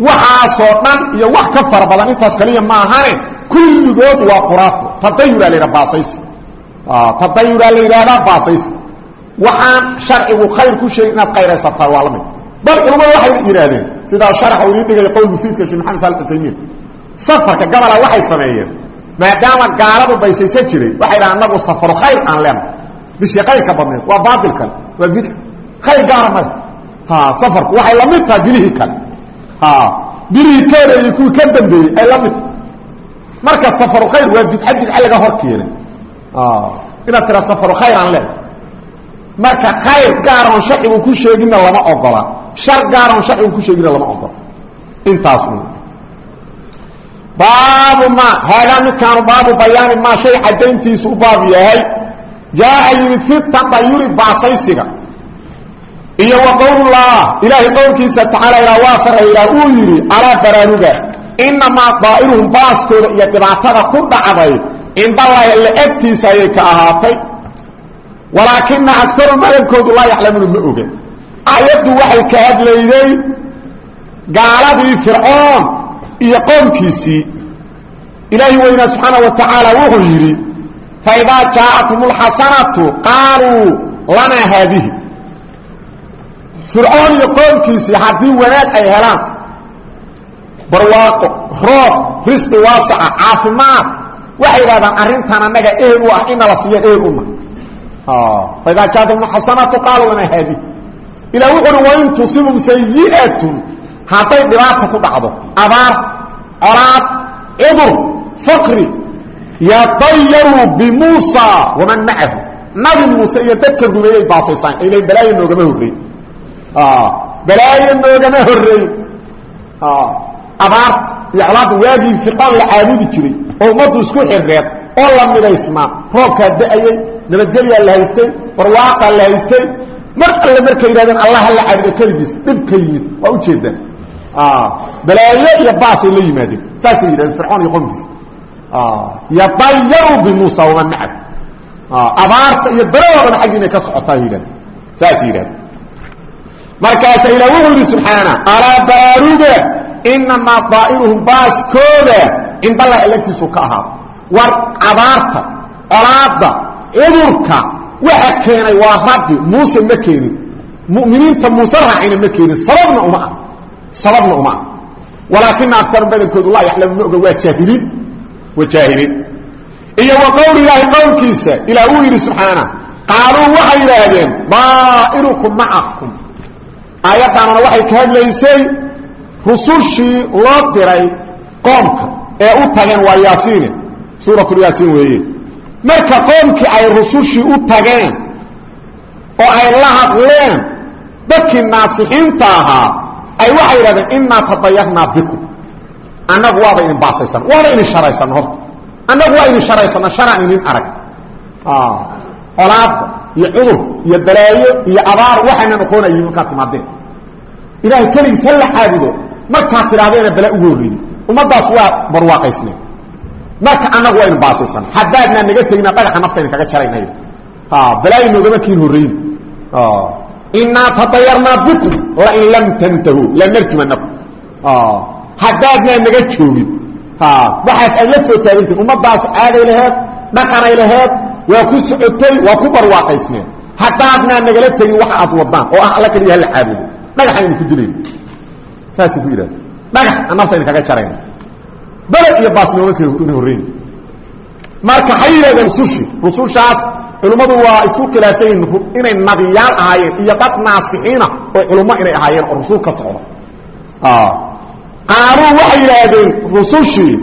waxaasoo dhan iyo wax ka fara badan intaas kaliya maahane kulligood waa quraafo tadayuraa la yidhaha baasaysi. Tadayuraa la yidhaahdaa baasaysi. Waxaan sharcigu khayr ku sheegay inaad kayraysataa waa la mid. Bal culamadu waxay yidhaahdeen sidaa sharaxa uu ii dhigaya qowl mufiidka sheekh maxamed saal uthaymiin safarka gabala waxay sameeyeen maadaama gaaladu baysaysan jiray waxay dhahan anagu safaru khayr aan leenahay bishii kayrka badneed waa baatil kale. Waa bidc khayr gaara male safarku waxay la mid tahay bilihii kale. Bilihii keenayey kuwii ka dambeeyey ay la mid tahay. Marka safaru khayr waa bidca bidca laga hor keenay. Inaad tiraa safaru khayr aan leenahay marka khayr gaaroon sharcigu ku sheeginna lama ogola. Shar gaaroon sharcigu ku sheeginna lama ogola. Intaas baabu ma haadaa midkaanu baabu bayaani maa shay cadayntiisu u baab yahay jaaa yimid fi tadayuri baasaysiga. Iyo wa qowlullah ilaahay qowlkiisa tacaala ilaa waa sarayraa uu yidhi alaa baraaruga inamaa daa'iruhum baaskooda iyo dhibaatada ku dhacday cindallahi alla agtiisa ayay ka ahaatay. Walaakina agaru madankoodu laa yaclamuuna ma oga aayaddu waxay ka hadlayday gaaladii fircoon iyo qoomkiisii ilaahi weynaa subxaana wa tacaala wuxuu yidhi faidaa jaacathum lxasanatu qaaluu lanaa haadihi fircoon iyo qoomkiisii haddii wanaag ay helaan barwaaqo roob risqi waasaca caafimaad waxay idhahdaan arrintan annaga ehel u ah inala siiyaan ehel una faidaa jaacathum xasanatu qaaluu lanaa haadihi ilaa wuxuuri wain tusibum sayi'atun hadday dhibaata ku dhacdo abaar colaad cudur faqri yadayaruu bimuusa waman macahu nabi muuse iyo dadka rumeeyey baasaysaan ayla balaayo noogama horreey balaayo noogama horreey abaarta iyo colaadda waagii fircoon la caabudi jiray oo ummaddu isku xirreed oo la midaysmaa roobkaa da'ayey nabadgelyaa la haystay barwaaqaa la haystay. Mar alle markay yidhahdeen allah la caabudo keligiis dhib ka yimid waa ujeedaan balaayo iyo baasay la yadayaru bimuusa waman macad abaarta iyo baladoodana xaggi inay ka socotaa yidhahdeen saasay yidhahdeen markaasa ilah wuxuu yidhi subxaana alaa baraaruga inamaa daa'iruhum baaskooda cindallahi alagtiisu ka ahaado war abaarta colaadda cudurka waxa keenay waa rabbi muuse ma keenin. Mu'miniinta muuse raacayna ma keenin. Sababna uma ah sababna uma ah walaakina aktar badankoodu laa yaclamu ma oga waa jaahiliin waa jaahiliin iyo wa qowl ilaahi qowlkiisa ilaah uu yidhi subxaana qaaluu waxay yidhaahdeen daa'irukum macakum aayaddaanuna waxay ka hadlaysay rusushii loo diray qoomka ee u tageen waa yaasiine suuratulyaasiin weeye. Marka qoomkii ay rusushii u tageen oo ay la hadleen dadkii naasixiinta ahaa ay waxay yidhahdeen innaa tadayarnaa bikum annagu waaba idin baasaysan waaba idin sharaysanna horta annagu waa idin sharaysana sharaan idin arag colaadda iyo cudur iyo balaayo iyo abaar waxayna noqonayin markaad timaadeen ilaahay keligiis ha la caabudo markaad tidhahdeena balaa ugu horreeyey ummaddaas waa barwaaqaysneen marka annagu waa idin baasaysan haddaadnaa naga tegina dhagaxa nafta kaga jarayna balaayo noogama kiin horreyn innaa tadayarnaa bikum lain lam tantahuu lanarjumanakum haddaadnaa naga joogin. Waxaas ay la soo taagantiin. Ummaddaas caaday laheed dhaqanay laheed waa ku socotay waa ku barwaaqaysneen. Haddaadnaa nagala tegin waxa aad wadaan oo ah alla keliya hala caabudo dhagaxaynu ku dilayna saasay ku yidhahda dhagax aan nafta idin kaga jarayna beled iyo baasnooman kale ina horreyn. Marka waxay yidhahdeen rusushi rusushaas culimmadu waa isku khilaafsan yihiin inay nabiyaal ahaayeen iyo dad naasixiina oo culummo inay ahaayeen oo rusul ka socda qaaluu waxay yidhaahdeen rusushii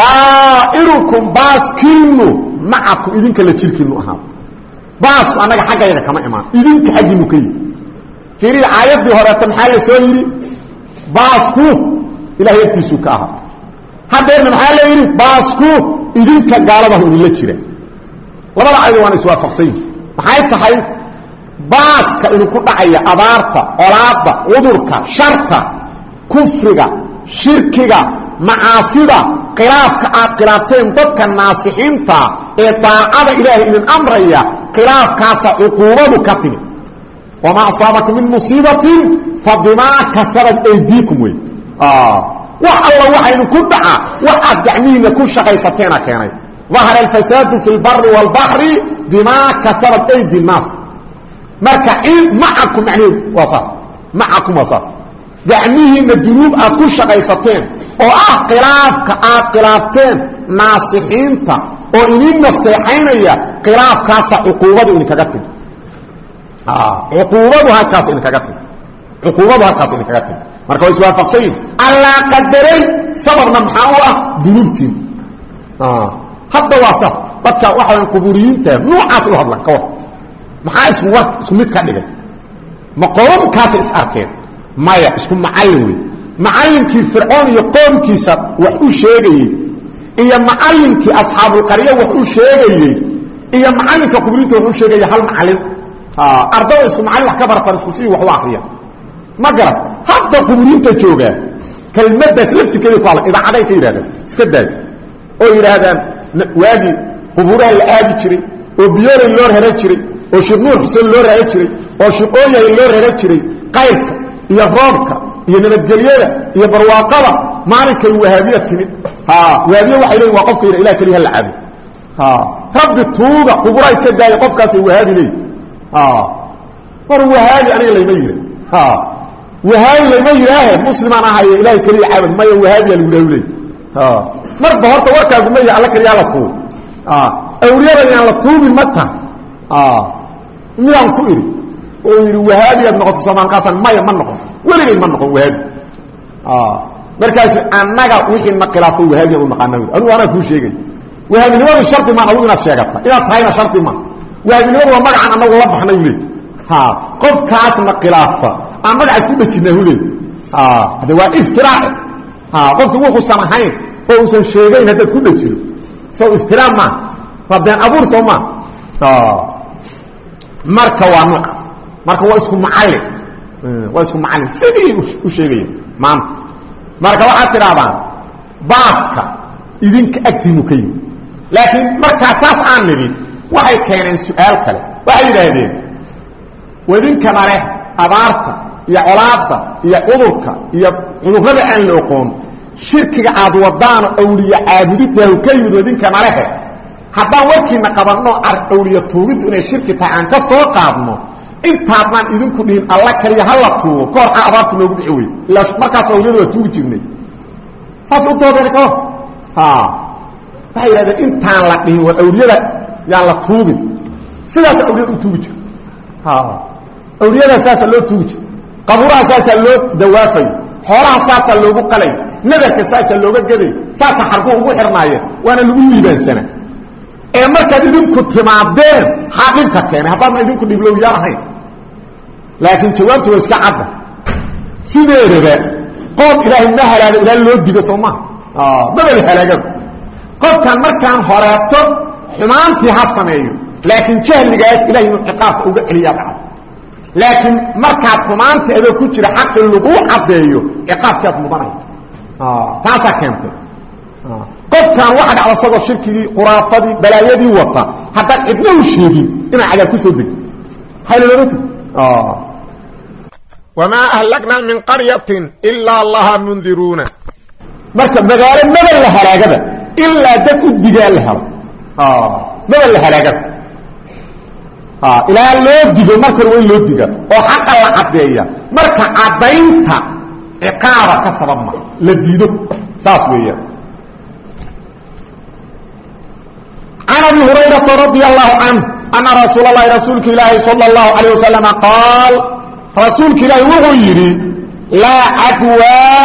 daa'irukum baaskiinu macakum idinka la jirkiinu ahaa. Baasku annaga xaggayga kama imaan idinka xaggiinu ka yimi fiirihi aayaddii horeeta maxaa la soo yidhi? Baasku ilahay agtiisuu ka ahaa. Haddeerna maxaa la yidhi? Baasku idinka gaaladahu idinla jira. Labada ayado waana iswaafaqsan yihiin maxay tahay? Baaska inuu ku dhacaya abaarta colaadda cudurka sharta kufriga shirkiga macaasida khilaafka aad khilaafteen dadka naasixiinta ee daacada ilaahay idin amraya khilaafkaasa cuquubadu ka timi. Wamaa asaabaka min musiibatin fa kasabat aydiikum wey. Ah, wax alla waxa idinku dhaca wax aad ku shaqaysateena keenay. Dahara alfasaadu fi lbari wاlbaxri bimaa kasabat aydi nnaas. Marka macau man waa saas. Macakum waa saas gacmihiina dunuub aad ku shaqaysateen oo ah khilaafka aad khilaafteen naasixiinta oo idin nasteexaynaya khilaafkaasa cuquubadu idinkaga timi cuquubadu halkaas idinkaga timi cuquubadu halkaas idinkaga timi marka waa iswaafaqsan yihiin allaa qadaray sababna maxaa u ah? Dunuubtiin hadda waa saas dadka waxaa quburiyiinta nuucaas u hadlan. Ka war maxaa isku war isku mid ka dhigay? Ma qoomkaasay is arkeen maya isku macallin wey macallinkii fircoon iyo qoomkiisa wax u sheegayey iyo macallinkii asxaabulqarya wax u sheegayey iyo macallinka quburiinta wax u sheegaya hal macallin ardada isku macallin wax ka baratan isku sii wax u akriya ma garan hadda quburiinta joogaa kelmadaas laftirkeeda ku hadla idaacaday ka yidhahdaan iska daadi oo yidhaahdaan waagii qubuuraha la aadi jiray oo biyoolay loo raran jiray oo sheekh nuur loo raran jiray oo sheekh ooyahay loo raran jiray qayrka iyo roobka iyo nabadgelyada iyo barwaaqada maalinkay wahaabiya timid. Wahaabiye waxay leeyiin waa qofka ilah keliya ha la caabo rabbi tuuga quburaa iska daaya qofkaasay wahaabi leeyihiin war wahaabi aniga layma yiri wahaabi layma yihaahe muslimaan ahaye ilahay keliya caabud maya wahaabiya lagu leey marba horta warkaagu ma yahi alla keliyaa la tuugo. Awliyada yaan la tuugin ma taha. Midaan ku idhi oo yidhi wahaabiyaad noqoto soomaalkaatan maya ma noqon. Weligay ma noqon wahaabi markaasu annaga wixii na khilaafo wahaabiyan u naqaana anugu anaa kuu sheegay. Wahaabinimadu shardi maan adugu inaad sheegata. Inaad tahayna shardi maan wahaabinimadu waa magacan anagu la baxnay u leey qofkaasna khilaafa. Aan magaca isku dhejinaa hu leey hade waa iftiraac qofka wuxuusan ahayn oo uusan sheegayn haddaad ku dhejino. So iftiraac maa waa been abuur soo maa marka waa nuuca marka waa isku macallin waa isku macallin sidii u sheegaya maanta marka waxaad tidhahdaan baaska idinka agtiinu ka yimi laakiin markaa saas aan nidhi waxay keeneen su'aal kale. Waxay yidhaahdeen wadinkana leh abaarta iyo colaadda iyo cudurka iyo cudurrada aan la oqoon shirkiga aad wadaano awliye caabudidaahu ka yimid wadinkana lehe. Haddaan warkiina qabanno awliya tuugiddu inay shirki tahay aan ka soo qaadno intaadnaan idinku dhihin alla kaliya hala tuugo ka hor noogu dhici wey ilaa markaas awliyada waa jirnay. Saas u doodeen ka hor waxay yidhahdeen intaan la dhihin war awliyada yaan la tuugin. Sidaasa awliyada u tuugi jir. Awliyadaa saasaa loo tuugi jir. Qabuuraha loo dawaafayo xoolaha saasaa loogu qalay. Nadarka saasaa looga geday saasaa xargu ugu xirnaayeen. Waana lagu liibaansana ee markaad idinku timaadeen dhibka keenay. Haddaadna idinku dhiblowyaa ahayn. Laakiin jawaabtu waa iska cadda. Sideedaba qoom ilaahay ma halaago ilaa loo digo soo maa maba la halaagaba qofkan markaan horeeto xumaantii ha sameeyo. Laakiin jahligaas ilahay inuu ciqaabka uga celiyaa dhacdo laakiin markaad xumaantii adoo ku jira xaqi laguu caddeeyo ciqaabkaad mudanaya taasaa keentay qofkan waxa dhacda isagoo shirkigii khuraafadii balaayadii wata haddaan cidna u sheegin inaan cadaab ku soo degin. Halolomati wamaa ahlagnaa min qaryatin ilaa laha mundiruuna marka magaalo maba la halaagaba ilaa dad u digaa la helo. Maba la halaagaba. Ilaa loo digo marka hore in loo diga oo xaqa la caddeeya. Marka caddaynta ciqaaba ka sababma la diido. Saas weeyaan can abi hurayrata radia allahu canh anna rasuul allahi rasuulka ilaahi sala allahu calayh wasalam qaal rasuulka ilaahi wuxuu yidhi laa cadwaa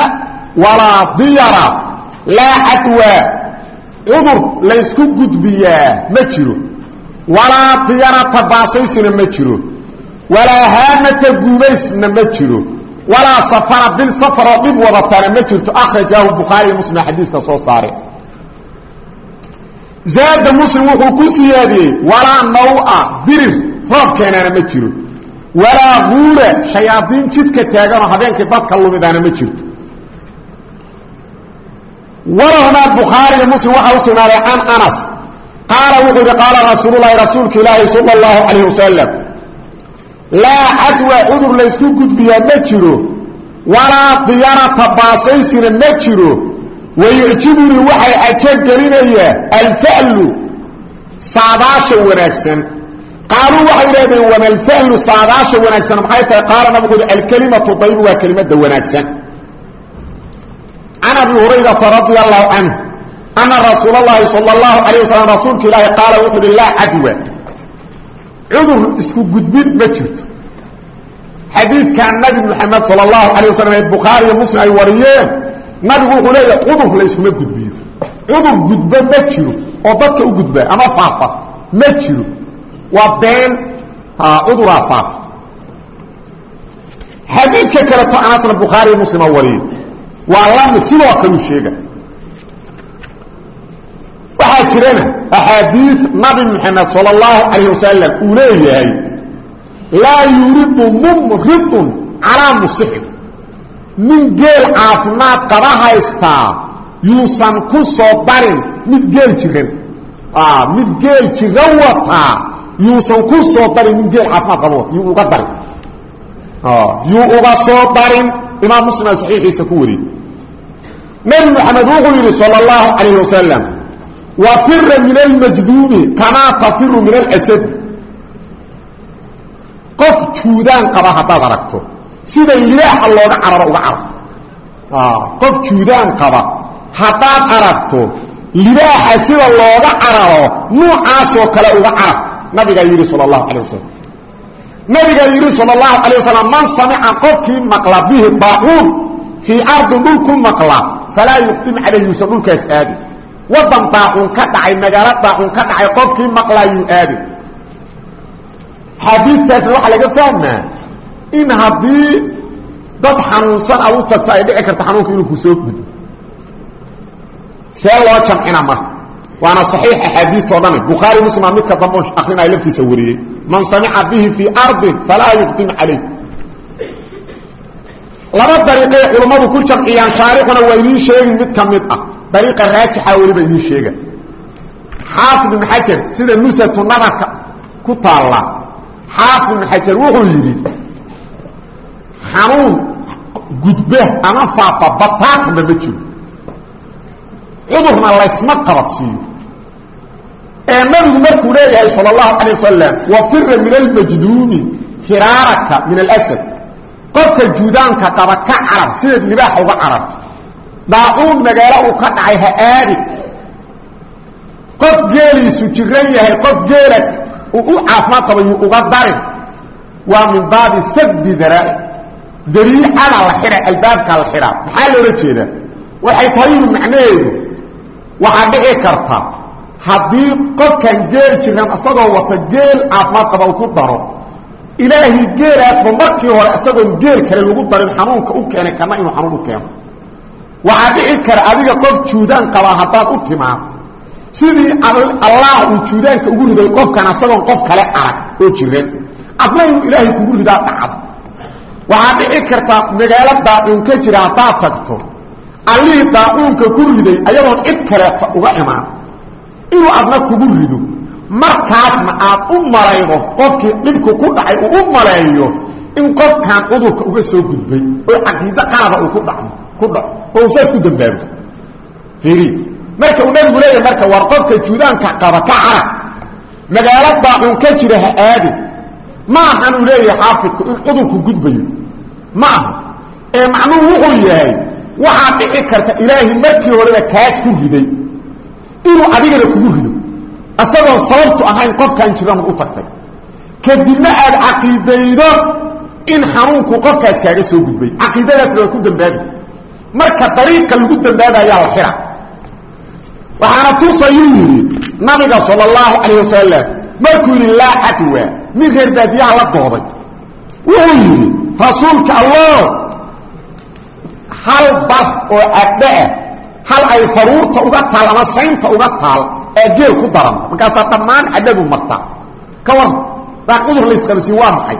walaa diyara laa cadwaa cudur laysku gudbiyaa ma jiro walaa diyarata baasaysina ma jiro walaa haamata guumaysna ma jiro walaa safara bil safaroo dhib wadatana ma jirto akrajaahu bukhaari muslim xadiiska soo saare zaada muslim wuxuu ku siyaadiyey walaa naw-a dirir roob keenaana ma jiro. Walaa guura shayaadiin jidka taaganoo habeenkii dadka lumidaana ma jirto. Walahumaa bukhaariga muslim waxaa u sugnaaday can anas. Qaala wuxuu yihi qaala rasuululahi rasuulka ilaahi sala allahu calayh wasalam laa cadwa cudur laysku gudbiyaa ma jiro. Walaa diyanata baasaysina ma jiro wayucjibunii waxay cajagelinayaa alfa'lu saadaasha wanaagsan qaaluu waxay idhahdeen wamalfa'lu saadaasha wanaagsan maxay tahay qaala nabigu uhi alkelimatu daybu waa kelimada wanaagsan can abi hurayrata radia allahu canhu ana rasuul اllahi sal اllahu alayh wasalam rasuulka ilaahi qaala wuxuu uhi laa cadwa cudur isku gudbid ma jirto xadiidkan nabi moxamed sal اllahu alay wasalam ee bukhaari iyo muslim ay wariyeen nabigu wuxuu leeyahay cudur layskuma gudbiyo. Cudur gudbo ma jiro oo dadka u gudbaa ama faafa ma jiro. Waa been cuduraa faafa. Xadiidka kaleto anasna bukhaari iyo muslima wariyey waa la mid sidoo kaluu sheega. Waxaa jirana axaadiid nabi moxamed sal اllahu calayh uu leeyahay laa yuridu mumridun calaa musixin nin geel caafimaad qaba haystaa yuusan ku soo darin mid geel jiran. Mid geel jiran wataa yuusan ku soo darin nin geel caafimaad qaba wata yuu uga darin yuu uga soo darin imaam muslim a saxiixiisa nebi moxamed wuxuu yidhi salى اllahu calayh wasalam wafira min almajduumi kamaa tafiru min alasadi qof juudaan qaba haddaad aragto sida libaaxa looga cararo uga carab qof juudaan qaba haddaad aragto libaaxa sida looga cararo nuucaasoo kale uga carab. Nabigaa yidhi sal اlahu alay wasalam nabigaa yidhi sal اlahu alay wasalam man samica qofkii maqla bihi daacuun fii ardin dhul ku maqla falaa yuqdim calayh yuusan dhulkaas aadi. Wadan daacuun ka dhacay magaalo daacuun ka dhacay qofkii maqlaayuu aadi. Xadiidtaasna waxaa laga fahmaa in haddii dad xanuunsan aad u tagto ay dhici karto xanuunka inuu ku soo gudbo see loo jamcina marka. Waana saxiix axaadiistao dhani bukhaari muslima midka dambo akrinaya laftiisa wariyey. Man samica bihi fii ardin falaa yuqdim calayh. Laba dariiqay culummadu ku jamciyaan shaarixuna waa idiin sheegin mid ka mid ah. Dariiqa raajixa weliba idiin sheega. Xaafid ibn xajar sida nusatu nadarka ku taalla. Xaafid ibn xajar wuxuu yidhi xanuun gudbe ama faafa bataaqba ma jiro. Cudurna laysma qabadsiiyo ee nabigu markuu leeyahay sal اlahu alay wasalam wafira min almajduumi firaaraka min alasad. Qofka juudaanka qaba ka carar sideed libaaxa uga cararto daacuun magaalo uu ka dhacay ha aadi. Qof geeliisu jiran yahay qof geela uu u caafimaad qaba yuu uga darin. Waa dariicana la xidha albaabkaa la xidhaa maxaa loola jeedaa? Waxay tahay inu macnaheedu waxaa dhici karta haddii qofkan geel jiran isagoo wata geel caafimaad qaba uu ku daro ilaahay geelaasba markii hore isagoon geel kale lagu darin xanuunka u keenay kana inuu xanuun u keeno. Waxaa dhici kara adiga qof juudaan qabaa haddaad u timaado sidii allah uu juudaanka ugu riday qofkan isagoon qof kale arag oo jiran. Adna ilaahay kugu ridaa waxaa dhici karta magaalo daacuun ka jira haddaad tagto. Allihii daacuunka ku riday ayadoon cid kaleeta uga imaan. Inuu adna kugu rido. Markaasna aad u malaydo qofkii dhibku ku dhacay uu u maleeyo in qofkan cudurka uga soo gudbay oo caqiide qalada uu ku dhacmo ku dhaco oo uu saas ku dambaabo fiiri marka uu nabigu leeyahay marka war qofka juudaanka qaba ka carag magaalo daacuun ka jira ha aadi. Ma ahan uu leeyahay xaafidku in cudurku gudbayo ma ee macnuhu wuxuu yahay waxaa dhici karta ilaahay markii horeba kaas ku riday. Inuu adigana kugu rido. Isagoon sababtu ahayn qofkaan jiran u tagtay. Kadibna aad caqiidaydo in xanuunku qofkaas kaaga soo gudbay. Caqiidadaasna waa ku dambaabi marka dariiqa lagu dambaabayaa la xira. Waxaana tusayuu yidhi nabiga sal اllahu calayh wasalam markuu yidhi laa cadwa. Nin reer baadiyaha la dooday. Wuxuu yidhi rasuulka allah. Hal baf oo cadho ah hal ay faruurta uga taal ama saynta uga taal ee geel ku daranta markaasaa dhammaan cadhadu marta. Ka war daan cudur laysqabsiin waa maxay?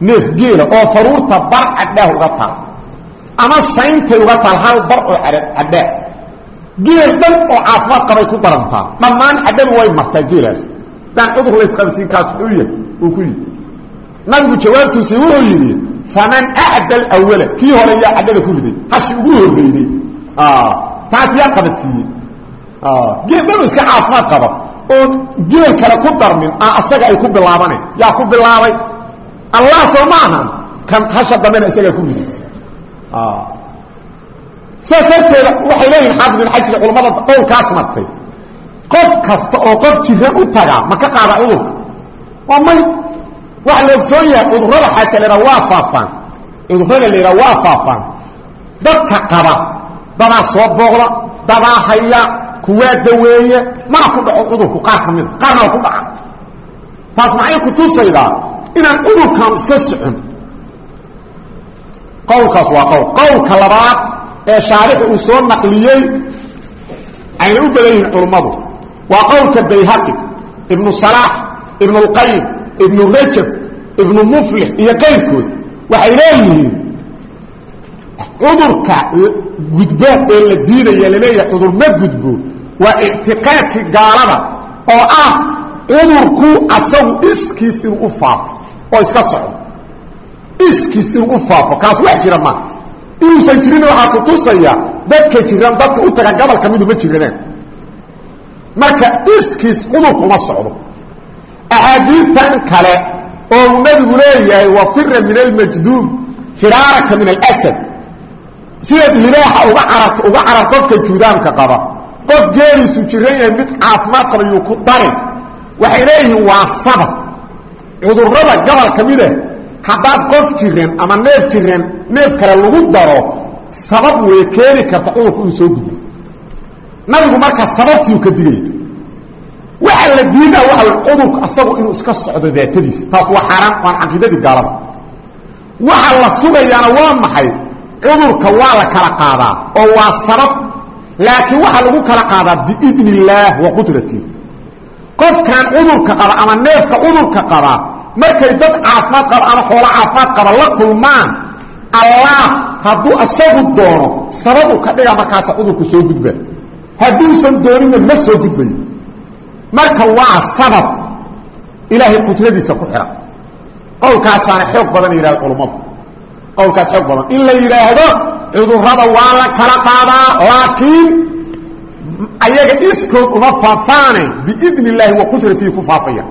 Neef geela oo faruurta bar cadhaah uga taal. Ama sayntay uga taal hal bar oo cadhaa geel dhan oo caafimaad qabay ku darantaa dhammaan cadhadu way martaa geelaas. Daan cudur laysqabsiin kaas wuxuu yahay uu ku yidhi nabigu jawaabtiisi wuxuu yidhi faman acda alawala kii hore yaa cadhada ku riday hashi ugu horreyday taas yaa qabadsiiyey. Geel dhan iska caafimaad qaba oo geel kale ku darmin asaga ay ku bilaabaneen yaa ku bilaabay. Allah soo ma ahan kan hasha dambena isagaa ku riday. Saas darteeda waxay leeyihiin xaafid bin xajka culamada qowlkaas martay qof kasta oo qof jiran u tagaa ma ka qaada waxa la ogsoon yahay cudurrada xataa waa faafaan. Cudurrada la waa faafaan. Dadka qaba dadaa soo booqda dadaa haya kuwaa daweeye mana ku dhaco cudurku qaar ka mida qaarna waa ku dhaca. Taas maxay ku tusaydaa? Inaan cudurkan iska socon. Qowlkaas waa qowl. Qowlka labaad ee shaarixi uu soo naqliyey ayna u badan yihiin culummadu waa qowlka bayhaqi ibnu salaax ibnu اlqayim ibnu rajab ibnu muflix iyo qayrkood waxay leeyihiin cudurka gudbo ee la diidaya la leeyahay cudur ma gudbo waa ictiqaadkii gaalada oo ah cudurku asagu iskiis inuu u faafo oo iska socdo iskiis inuu u faafo kaas wax jira ma. Inuusan jirinna waxaa ku tusaya dadka jiran dadka u taga gabalka midu ma jiranaan marka iskiis cudurku uma socdo. Axaadiidtan kale oo uu nabigu leeyahay wafira min almajduub firaaraka min alasad. Sidaad libaaxa uga carar qofka juudaamka qaba qof geeliisu jiran yahay mid caafimaad qaba yuu ku darin waxay leeyihiin waa sabab. Cudurrada gobol ka mida haddaad qof jiran ama neef jiran neef kale lagu daro sabab way keeni karta cudurku inuu soo gudbo. Nabigu marka sababtiiu digaya waxa la diidaa waxa cudurku asagu inuu iska socdo daatadiisa. Taas waa xaaraan waan caqiidadii gaalada. Waxa la sugayaana waa maxay? Cudurka waa la kala qaadaa oo waa sabab laakiin waxaa lagu kala qaadaa biidn illaah wa qudratii qofkan cudurka qaba ama neefka cudurka qaba markay dad caafimaad qaba ama xoolo caafimaad qaba la kulmaan allah hadduu isagu doono sababu ka dhiga markaasa cudurku soo gudba. Hadduusan doonina ma soo gudbayo marka waa sabab ilaahay qudradiisa ku xihan qowlkaasaana xoog badan yidhahda culummadu qowlkaas xoog badan. In la yidhaahdo cudurrada waa la kala qaadaa laakiin ayaga iskood uma faafaane biidn illaahi wa qudratii ku faafaya.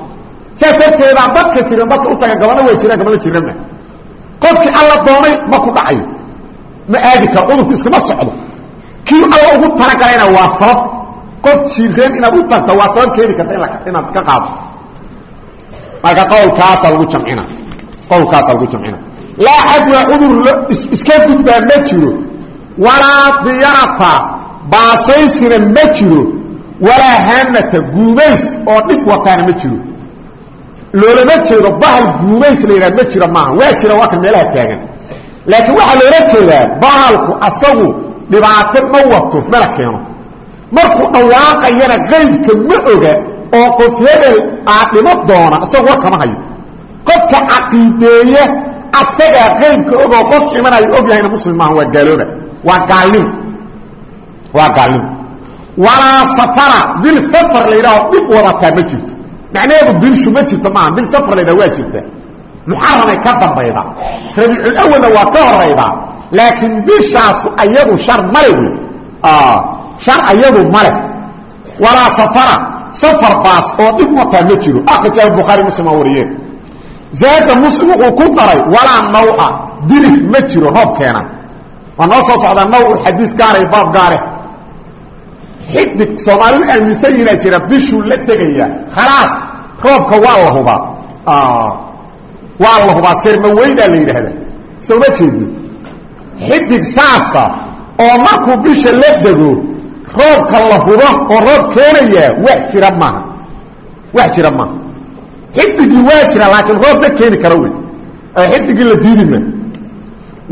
Saas darteedaa dadka jiran dadka u taga gabadha waa jiraan gabadha jiranna. Qofkii alla doonay ma ku dhacayo. Ma aadi karo cudurku iskama socdo. Kii alla ugu talagalayna waa sabab qof jireen inaad u tagto waa sabab keeni karta inaad ka qaado marka qowlkaasa lagu jamcina. Qowlkaasa lagu jamcina. Laa cadwa cudur iska gudbaa ma jiro. Walaa diyarata baasaysina ma jiro. Walaa hamata guumays oo dhib wataana ma jiro. Loolama jeedo bahal guumays la yidhaha ma jiro maaha. Waa jira waa kan meelaha taagan. Laakiin waxaa loola jeedaa bahalku asagu dhibaato ma wato mana keeno markuu dhawaaqayana qaybka ma oga oo qof hebel aa dhimo doona isaga war kama hayo. Qofka caqiideeya asagaa qaybka ogoo qof dhimanayo og yahayna waa gaalooba waa gaalnimo waa gaalnimo. Walaa safara bil safar la yidhaho dhib wadataa ma jirto. Macnaheedu bilshu ma jirto maaha bil safar la yidhaha waa jirta. Muxaramay ka dambayda rabiiculawalna waa ka horayda laakiin bishaasu ayadu shar male wey shar ayadu male walaa safara. Safar baas oo dhib wataa ma jiro. Akhrajahu bukhaari muslim aa wariyeen. Zaada muslim wuxuu ku daray walaa nawa. Dirif ma jiro roob keena waa noo soo socdaa naw xadiis gaaray baab gaare xidig soomaalidu aaminsan yihinaa jira. Bishuu la tegaya khalaas roobka waa la hubaa. Waa la hubaa. Sermaweydaa la yidhaahda soo ma jeedi xidig saasa oo markuu bisha la dego roobka la hubo oo roob keenayaa wax jira maaha. Wax jira maaha. Xidigii waa jira laakiin roob ma keeni karo wey. Xidigii la diidima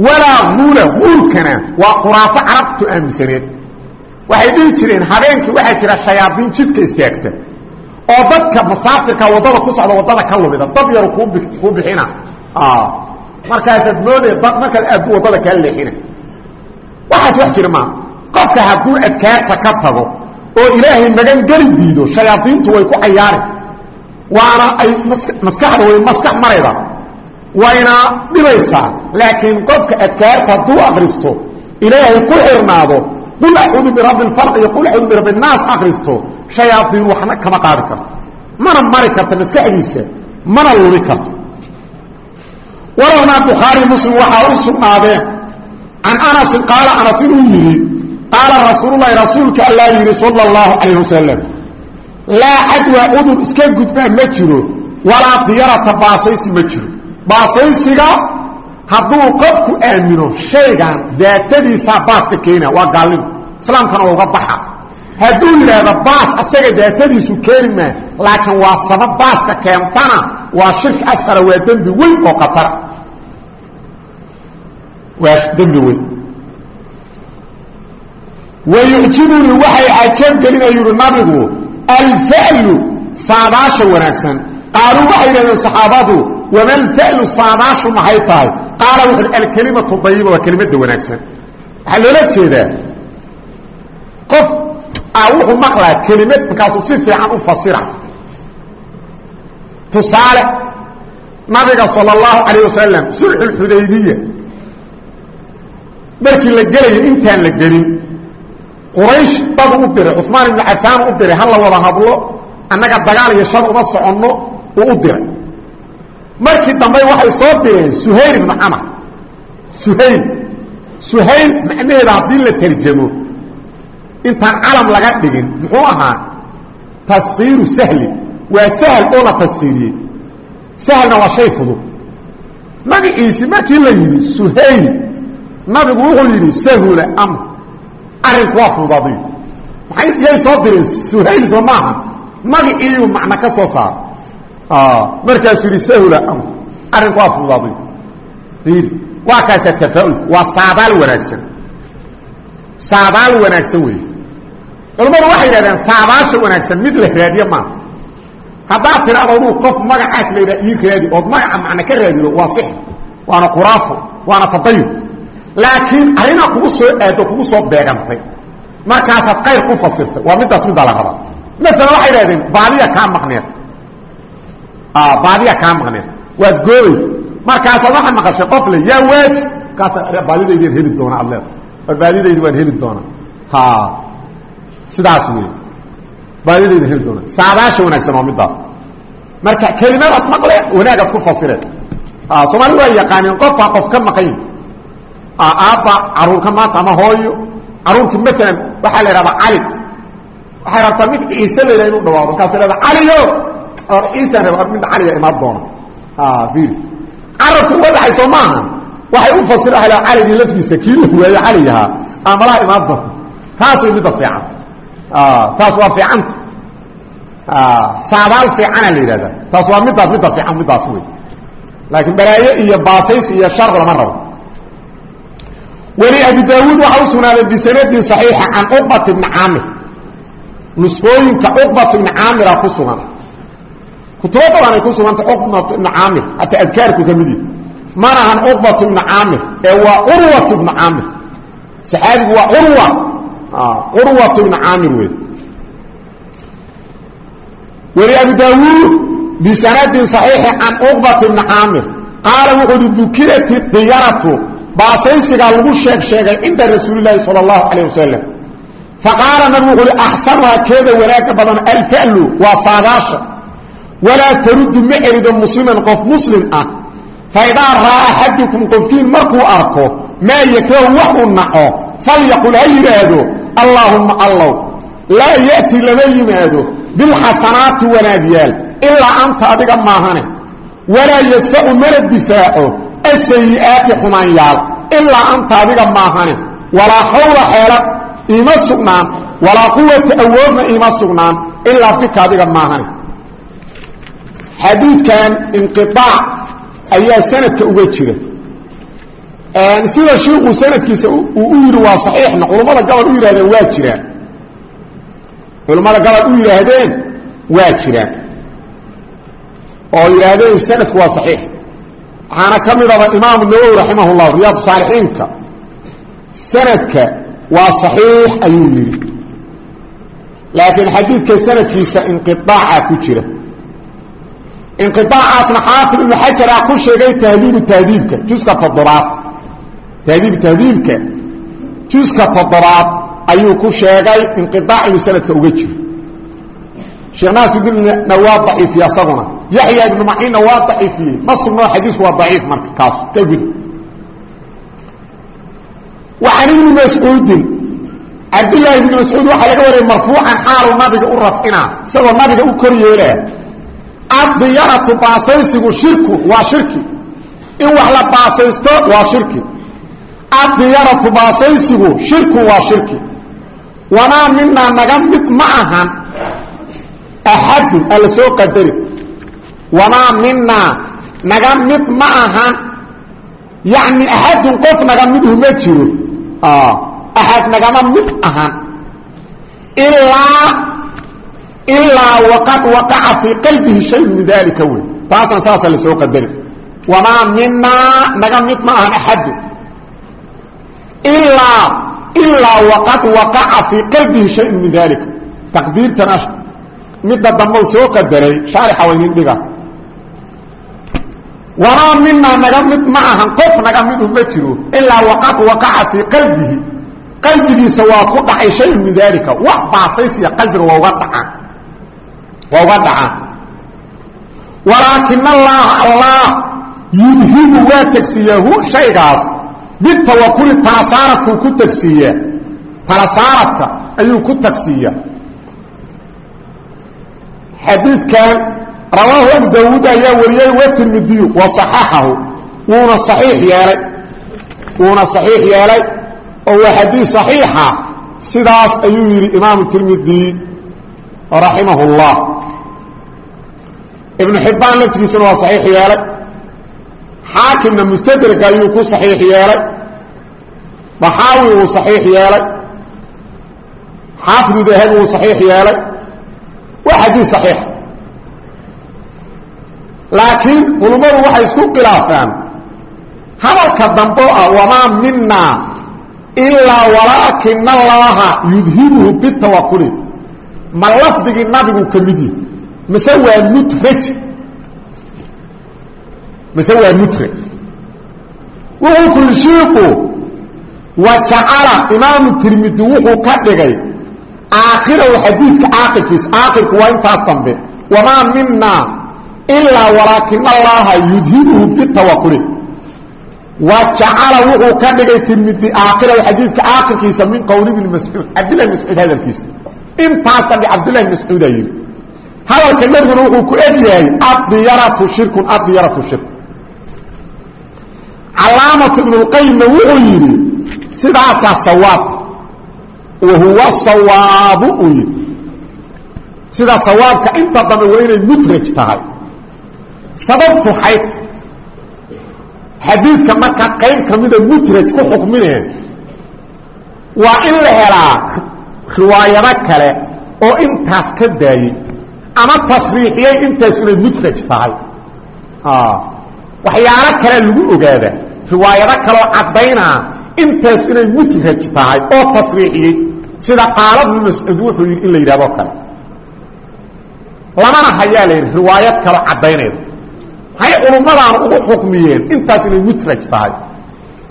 walaa huula huulkana waa khuraafo carabtu aaminsaneed waxay dhihi jireen habeenkii waxaa jira shayaadiin jidka istaagta oo dadka masaafirka waddada ku socda waddada ka lumida. Dab yaru kuu kuu bixina. Markaasaad moodaya dad markaad aad waddada kaa leexina. Waxaas wax jira maa qofka hadduu adkaarta ka tago oo ilaahay magan geli diido shayaadiintu way ku cayaari. Waana ay maskaxda way maskax marayda. Wayna dhibaysaa laakiin qofka adkaarta hadduu akristo ilaahay ku xirnaado qul acuudu birabbi lfalq iyo qul acuudu birabbi nnaas akristo shayaadiin waxna kama qaadi karto. Mana mari karto maskaxdiisa mana lumi karto. Walowna bukhaari muslim waxaa u sugnaadeen can anasin qaala anas inuu qaala rasuululahi rasuulka allaa yidhi sala اllahu calayh wasalam laa cadwa cudur iska gudbaa ma jiro walaa diyarata baasaysi ma jiro baasaysiga hadduu qofku aamino shaygan daatadiisaa baaska keena waa gaalnimo islaamkana uga baxa hadduu yidhaahdo baas asaga daatadiisu keeni maa laakiin waa sabab baaska keentana waa shirki asqara waa dembi weyn oo khatara waa dembi weyn wayucjibunii waxay cajab gelina yidhi nabigu alfa'lu saadaasha wanaagsan qaaluu waxay yidhahdeen saxaabadu wama alfa'lu saadaashu maxay tahay qaala wuxu uhi alkelimatu dayiba waa kelimadda wanaagsan waxaa loola jeedaa qof a wuxuu maqlaa kelimad markaasuu si fiican u fasira tusaale nabiga sala allahu calayh wasalam sulxu lxudaybiya markii la gelayo intaan la gelin quraysh dad u diray cumaan ibnu cafaan u diray ha la wada hadlo annaga dagaal iyo shar uma soconno uu u diray. Markii dambe waxay soo direen suhayl ibnu camar suhayl suhayl macnaheeda haddii la tarjamo intaan calam laga dhigin muxuu ahaa taskiiru sahli waa sahl oo la taskiiriyey sahlna waa shay fudud. Magaciisi markii la yidhi suhayl nabigu wuxuu yidhi sahula amr arrinku waa fududaadiy maay yay soo direen? Suhayl soo maaha. Magaciiyu macno ka soo saaro markaasuu yidhi sahula amr arrinku waa fududaadiy ir waa kaasaa tafaaul waa saadaal wanaagsan. Saadaal wanaagsan wey culamadu waxay yidhahdeen saadaasha wanaagsan mid la raadiye maaha haddaad tidhaado aduu qof magacaas la ii raadi ood magaca macno ka raadido waa sixir waana quraafo waana tadayur laakiin arrinaa kugu soo aado kugu soo beegantay. Markaasaad qayr ku fasirtay. Waa middaas middaa la rabaa maala waxay idhahdeen baadiya kaa maqneed. Baadiya kaa maqneed. Waad goobaysa markaasaad waxaad maqashay qof le yaa waaji markaasa baadidaydaan heli doona ad leeda war baadidaydi waan heli doonaa. Ha sidaas wey baadidayda heli doona saadaasha wanaagsan waa middaas. Marka kelimadaad maqle wanaagaad ku fasireen. Soomaalida waa yaqaaneen qofaa qof ka maqayn aabba caruurka maanta ama hooyo. Caruurkii maalan waxaa la idhahdaa cali. Waxay rabtaa mid ciise la yidhaha inu dhawaado. Markaasa leeda caliyo! Or ciisaan raba midda caliga imaan doona. Ir carabka uga dhaxay soo maaha waxay u fasira waa caligii laftiisa kii la waayo cali ahaa amalaha imaan doona. Taas way midda fiican. Taas waa fiicanta. Saadaal fiicana la yidhahda taas waa middaas midda fiican middaas wey laakiin balaayo iyo baasays iyo shar lama rabo weli abi daawuud waxaa u sugnaaday bisanadin صaxiixa can cuqbat ibni caamir. Nusqooyinka cuqbat ibni caamira ku sugan kutubo badan ay ku suganta cuqbat ibni caamir hataa adkaarku ka mid yihi mana ahan cuqbat ibni caamir ee waa curwat ibni caamir. Saxaabigu waa curwa curwat ibni caamir wey weli abi daawuud bisanadin صaxiixi can cuqbat ibni caamir. Qaala wuxuu uhi dukirat diyaratu baasaysigaa lagu sheeg sheegay cinda rasuulilaahi sal اlahu calayh wasalam faqaala nabigu wuxu uhi axsanuhaa keeda wanaaga badan alfa'lu waa saadaasha. Walaa taruddu ma celido musliman qof muslim ah. Faidaa ra'aa axadukum qofkiin markuu arko maa yakrahu wax uu naco falyaqul ha yidhaahdo allaahumma allow. Laa ya'ti lama yimaado bilxasanaati wanaagyaal ilaa anta adiga maahane. Walaa yadfacu mana difaaco asayi'aati xumaanyaal ilaa anta adiga maahane walaa xawla xeelad iima sugnaan walaa quwata awoodna iima sugnaan ilaa bika adiga maahane xadiidkan inqiaac ayaa sanadka uga jira sida shiiku sanadkiisa uu u yidhi waa saxiixna culummada gobol u yidhahdeen waa jiraan culimmada gabal u yidhaahdeen waa jiraan oo yidhaahdeen sanadku waxaana ka mid aba imaamu nawowi raximah llah riyaad saalixiinka sanadka waa saxiix ayuu yidhi. Laakiin xadiidka sanadkiisa inqiaaca ku jira. Inqiaacaasna xaafid ibnu xajara ku sheegay tahdiibu tahdiibka juska toddobaad. Tahdiibu tahdiibka juska toddobaad ayuu ku sheegay inqiaac inuu sanadka uga jiro. Sheekh naasudinna waa daciifiye asaguna yaxya ibnu maciinna waa daciifiyey. Ma sugnoo xadiisku waa daciif marka kaas ka guda wa can ibni mascuudin cabdillaahi ibni mascuud waxaa laga wariyay marfuucan xaalu nabiga u rafcinaa isagoo nabiga u kor yeelaa addiyaratu baasaysigu shirku waa shirki. In wax la baasaysto waa shirki. Addiyaratu baasaysigu shirku waa shirki. Wamaa minaa naga mid ma ahan axadun alla soo qadari wamaa minaa naga mid ma ahan yacni axadun qof naga midhu ma jiro axad nagama mid ahan ilaa ilaa waqad waqaca fii qalbihi shayun min dalika wey taasaan saasa la qadari wamaa minaa naga mid ma ahan axadun ilaa ilaa waqad waqaca fii qalbihi shayun min dalika taqdiirtana midda dambou soo qadaray shaarixa waa idin wamaa minaa naga mid ma ahan qof naga midu ma jiro ilaa waqad waqaca fii qalbihi. Qalbigiisa waa ku dhacay shayun min dalika wax baasaysiya qalbiga waa uga dhacaan. Waa uga dhacaan. Walaakin allaha allah yudhibu waa tegsiiyaa hu ku talasaaradka tagsiiyaa xadiidkan rawaahu abu daawuud ayaa wariyey watirmidiyu wa saxaxahu. Wuuna saxiix yeelay. Wuuna saxiix yeelay. Oo waa xadiid saxiixa. Sidaas ayuu yidhi imaamu tirmidi raximah اllah ibnu xibbaan laftigiisuna waa saxiix yeelay. Xaakimna mustadraka ayuu ku saxiix yeelay. Baxaawi wuu saxiix yeelay. Xaafidu dahabi wuu saxiix yeelay. Waa xadiid saxiix laakiin culummadu waxay isku khilaafaan. Hadalka dambo ah wamaa minaa ilaa walaakina allaha yudhibuhu bitawakuli ma lafdigii nabigu ka mid yihi mase waa mutraj. Mase waa mutraj. Wuxuu ku yihi shiiku wa jacala. Imaamu tirmidi wuxuu ka dhigay aakhirahu xadiidka caaqirkiisa caaqirku waa intaas dambe. Wamaa minaa ilaa walaakina allaha yudhibuhu bitawakuli wa jacala wuxuu ka dhigay tirmidi aakhirahu xadiidka caaqirkiisa min qowli bni mascuud cabdillahi mascuud hadalkiisa. Intaas dambe cabdillahi mascuudaa yidhi hadalka nebiguna wuxuu ku eg yahay addiyaratu shirkun addiyaratu shirk. Calaamatu ibnulqayimna wuxuu yidhi sidaasaa sawaabka wa huwa sawaabu uu yidhi sida sawaabka inta dambe waa inay mutraj tahay sababtu xayd xadiidka marka qayb ka mida mutraj ku xukmineen waa in la helaa riwaayado kale oo intaas ka daayey ama tasriixiyey intaas inay mutraj tahay. Waxyaalo kale lagu ogaada. Riwaayado kaloo caddaynaa intaas inay mutraj tahay oo tasriixiyey sida qaala bnu mascuud wuxuu yidhi in la yidhahdo kale. Lamana hayaa la yidhi riwaayad kaloo caddaynayda maxay culummadaan ugu xukmiyeen. Intaas inay mutraj tahay.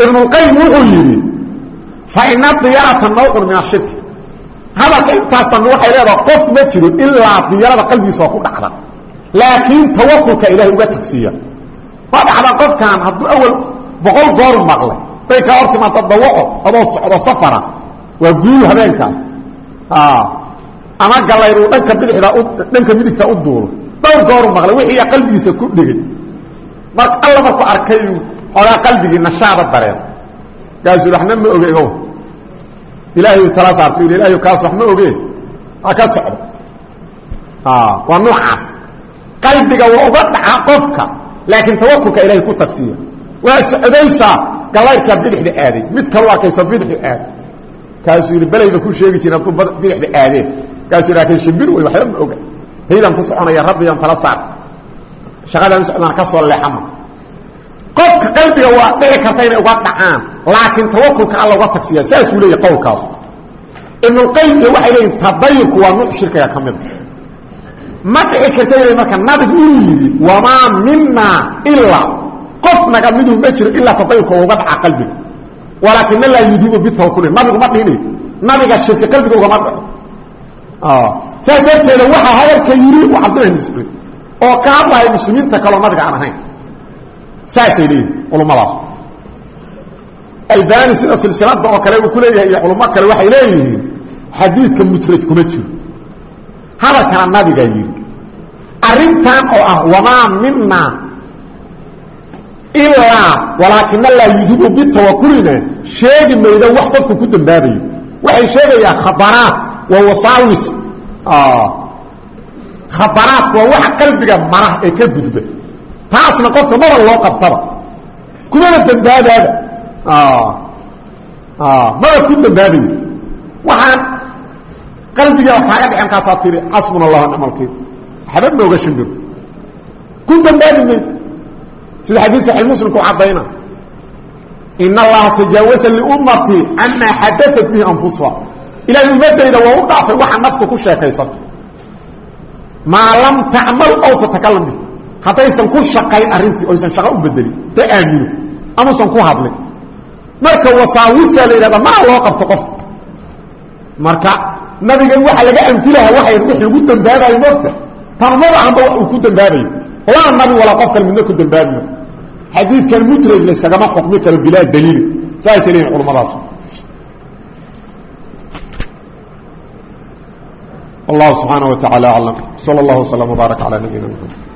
Ibnulqayim wuxuu yidhi fa ina diyarata nawcun min ashirki hadalka intaas dambe waxay leedaha qof ma jiro ilaa diyarada qalbigiisa waa ku dhacda. Laakiin tawakulka ilaahay uga tagsiiya waa dhacdaa qofkan hadduu awal boqol goor maqlay. Day kaa hor timaado dawaco adoo socdo safara. Waa guul habeenkaas. Ama gallayruu dhanka bidixda dhanka midigta u duulo dhowr gooru maqlay wixiiya qalbigiisa ku dhigay. Marka alla marku arkay xoogaa qalbigii nashaada dareen kaasuu waxna ma oge igow ilaahay tala saarto yidhi ilahay kaas wax ma oge ha ka socdo. Waa noocaas. Qalbiga waa uga dhaca qofka laakiin tawakulka ilaahay ku tagsiya waa socdaysaa gallayrkaa bidixda aaday. Mid kalu arkaysa bidixu aaday. Kaasuu yidhi belayba ku sheegi jirin hadduu bidixda aadeen markaasuu laakiin shimbir wey waxba ma oga taydaan ku soconaya rabbiyaan tala saar. Shaqadaan socdaan ka soo leexama. Qofka qalbiga waa dhici karta inay uga dhacaan laakiin tawakulka alla uga tagsiya saasuu leeyahy qowlkaasu. Ibnulqayim iyo waxay leeyihiin tadayurku waa nuuc shirkiga ka mida ma dhici karta inay marka nabigu inuu yidhi wamaa minaa ilaa qof naga miduu ma jiro ilaa tadayurka uga dhaca qalbiga. Walaakina laa yudiibu bitawakuli nabigu ma dhihini nabiga shirki qalbiga ugama dhaco saas darteeda waxaa hadalka yidhi waa mascuud oo ka hadlahay muslimiinta kaloo nabiga aan ahayn. Saasay leeyihiin culummadaas albani sida silsilada oo kale uu ku leeyahay iyo culummo kale waxay leeyihiin xadiidka mutraj kuma jiro. Hadalkana nabigaa yidhi arrintan oo ah wamaa mina ilaa walaakina laa yudibu bitawakulina sheegi mayda wax qofku ku dambaabayo waxay sheegayaa waa wasaawis khabaraat waa waxa qalbiga mara ee ka gudba. Taasna qofka maba loo qabtaba. Kumana dambaabaaba maba ku dambaabayo waxaan qalbiga kaaga dhicin kaasaa tiri xasbuna allah nicma alkiir waxba nooga shimbir ku dambaabi mayso sida xadiis saxiix muslimku caddayna. In allaha tajaawasa liummatii camaa xadaat bihi anfusuha ilahay ummadayda waa u dhaafay waxa naftu ku sheekaysato maa lam tacmal ow tatakalam bihi haddaysan ku shaqayn arrintii oysan shaqo u bedelin ta aamino amuusan ku hadlin. Marka wasaawisa la yidhahda maa loo qabto qof. Marka nabiga waxa laga anfilaha waxay wix lagu dambaabayo moogta tanmada anba wax uu ku dambaabayo laa nabi walaa qof kale midna ku dambaabi ma xadiidkan mutraj layskagama xukmi karo bilaa daliili saasay wallahu subxaana wa tacala aclam sala allah waslm wbaarak calaa nabiyina mxamed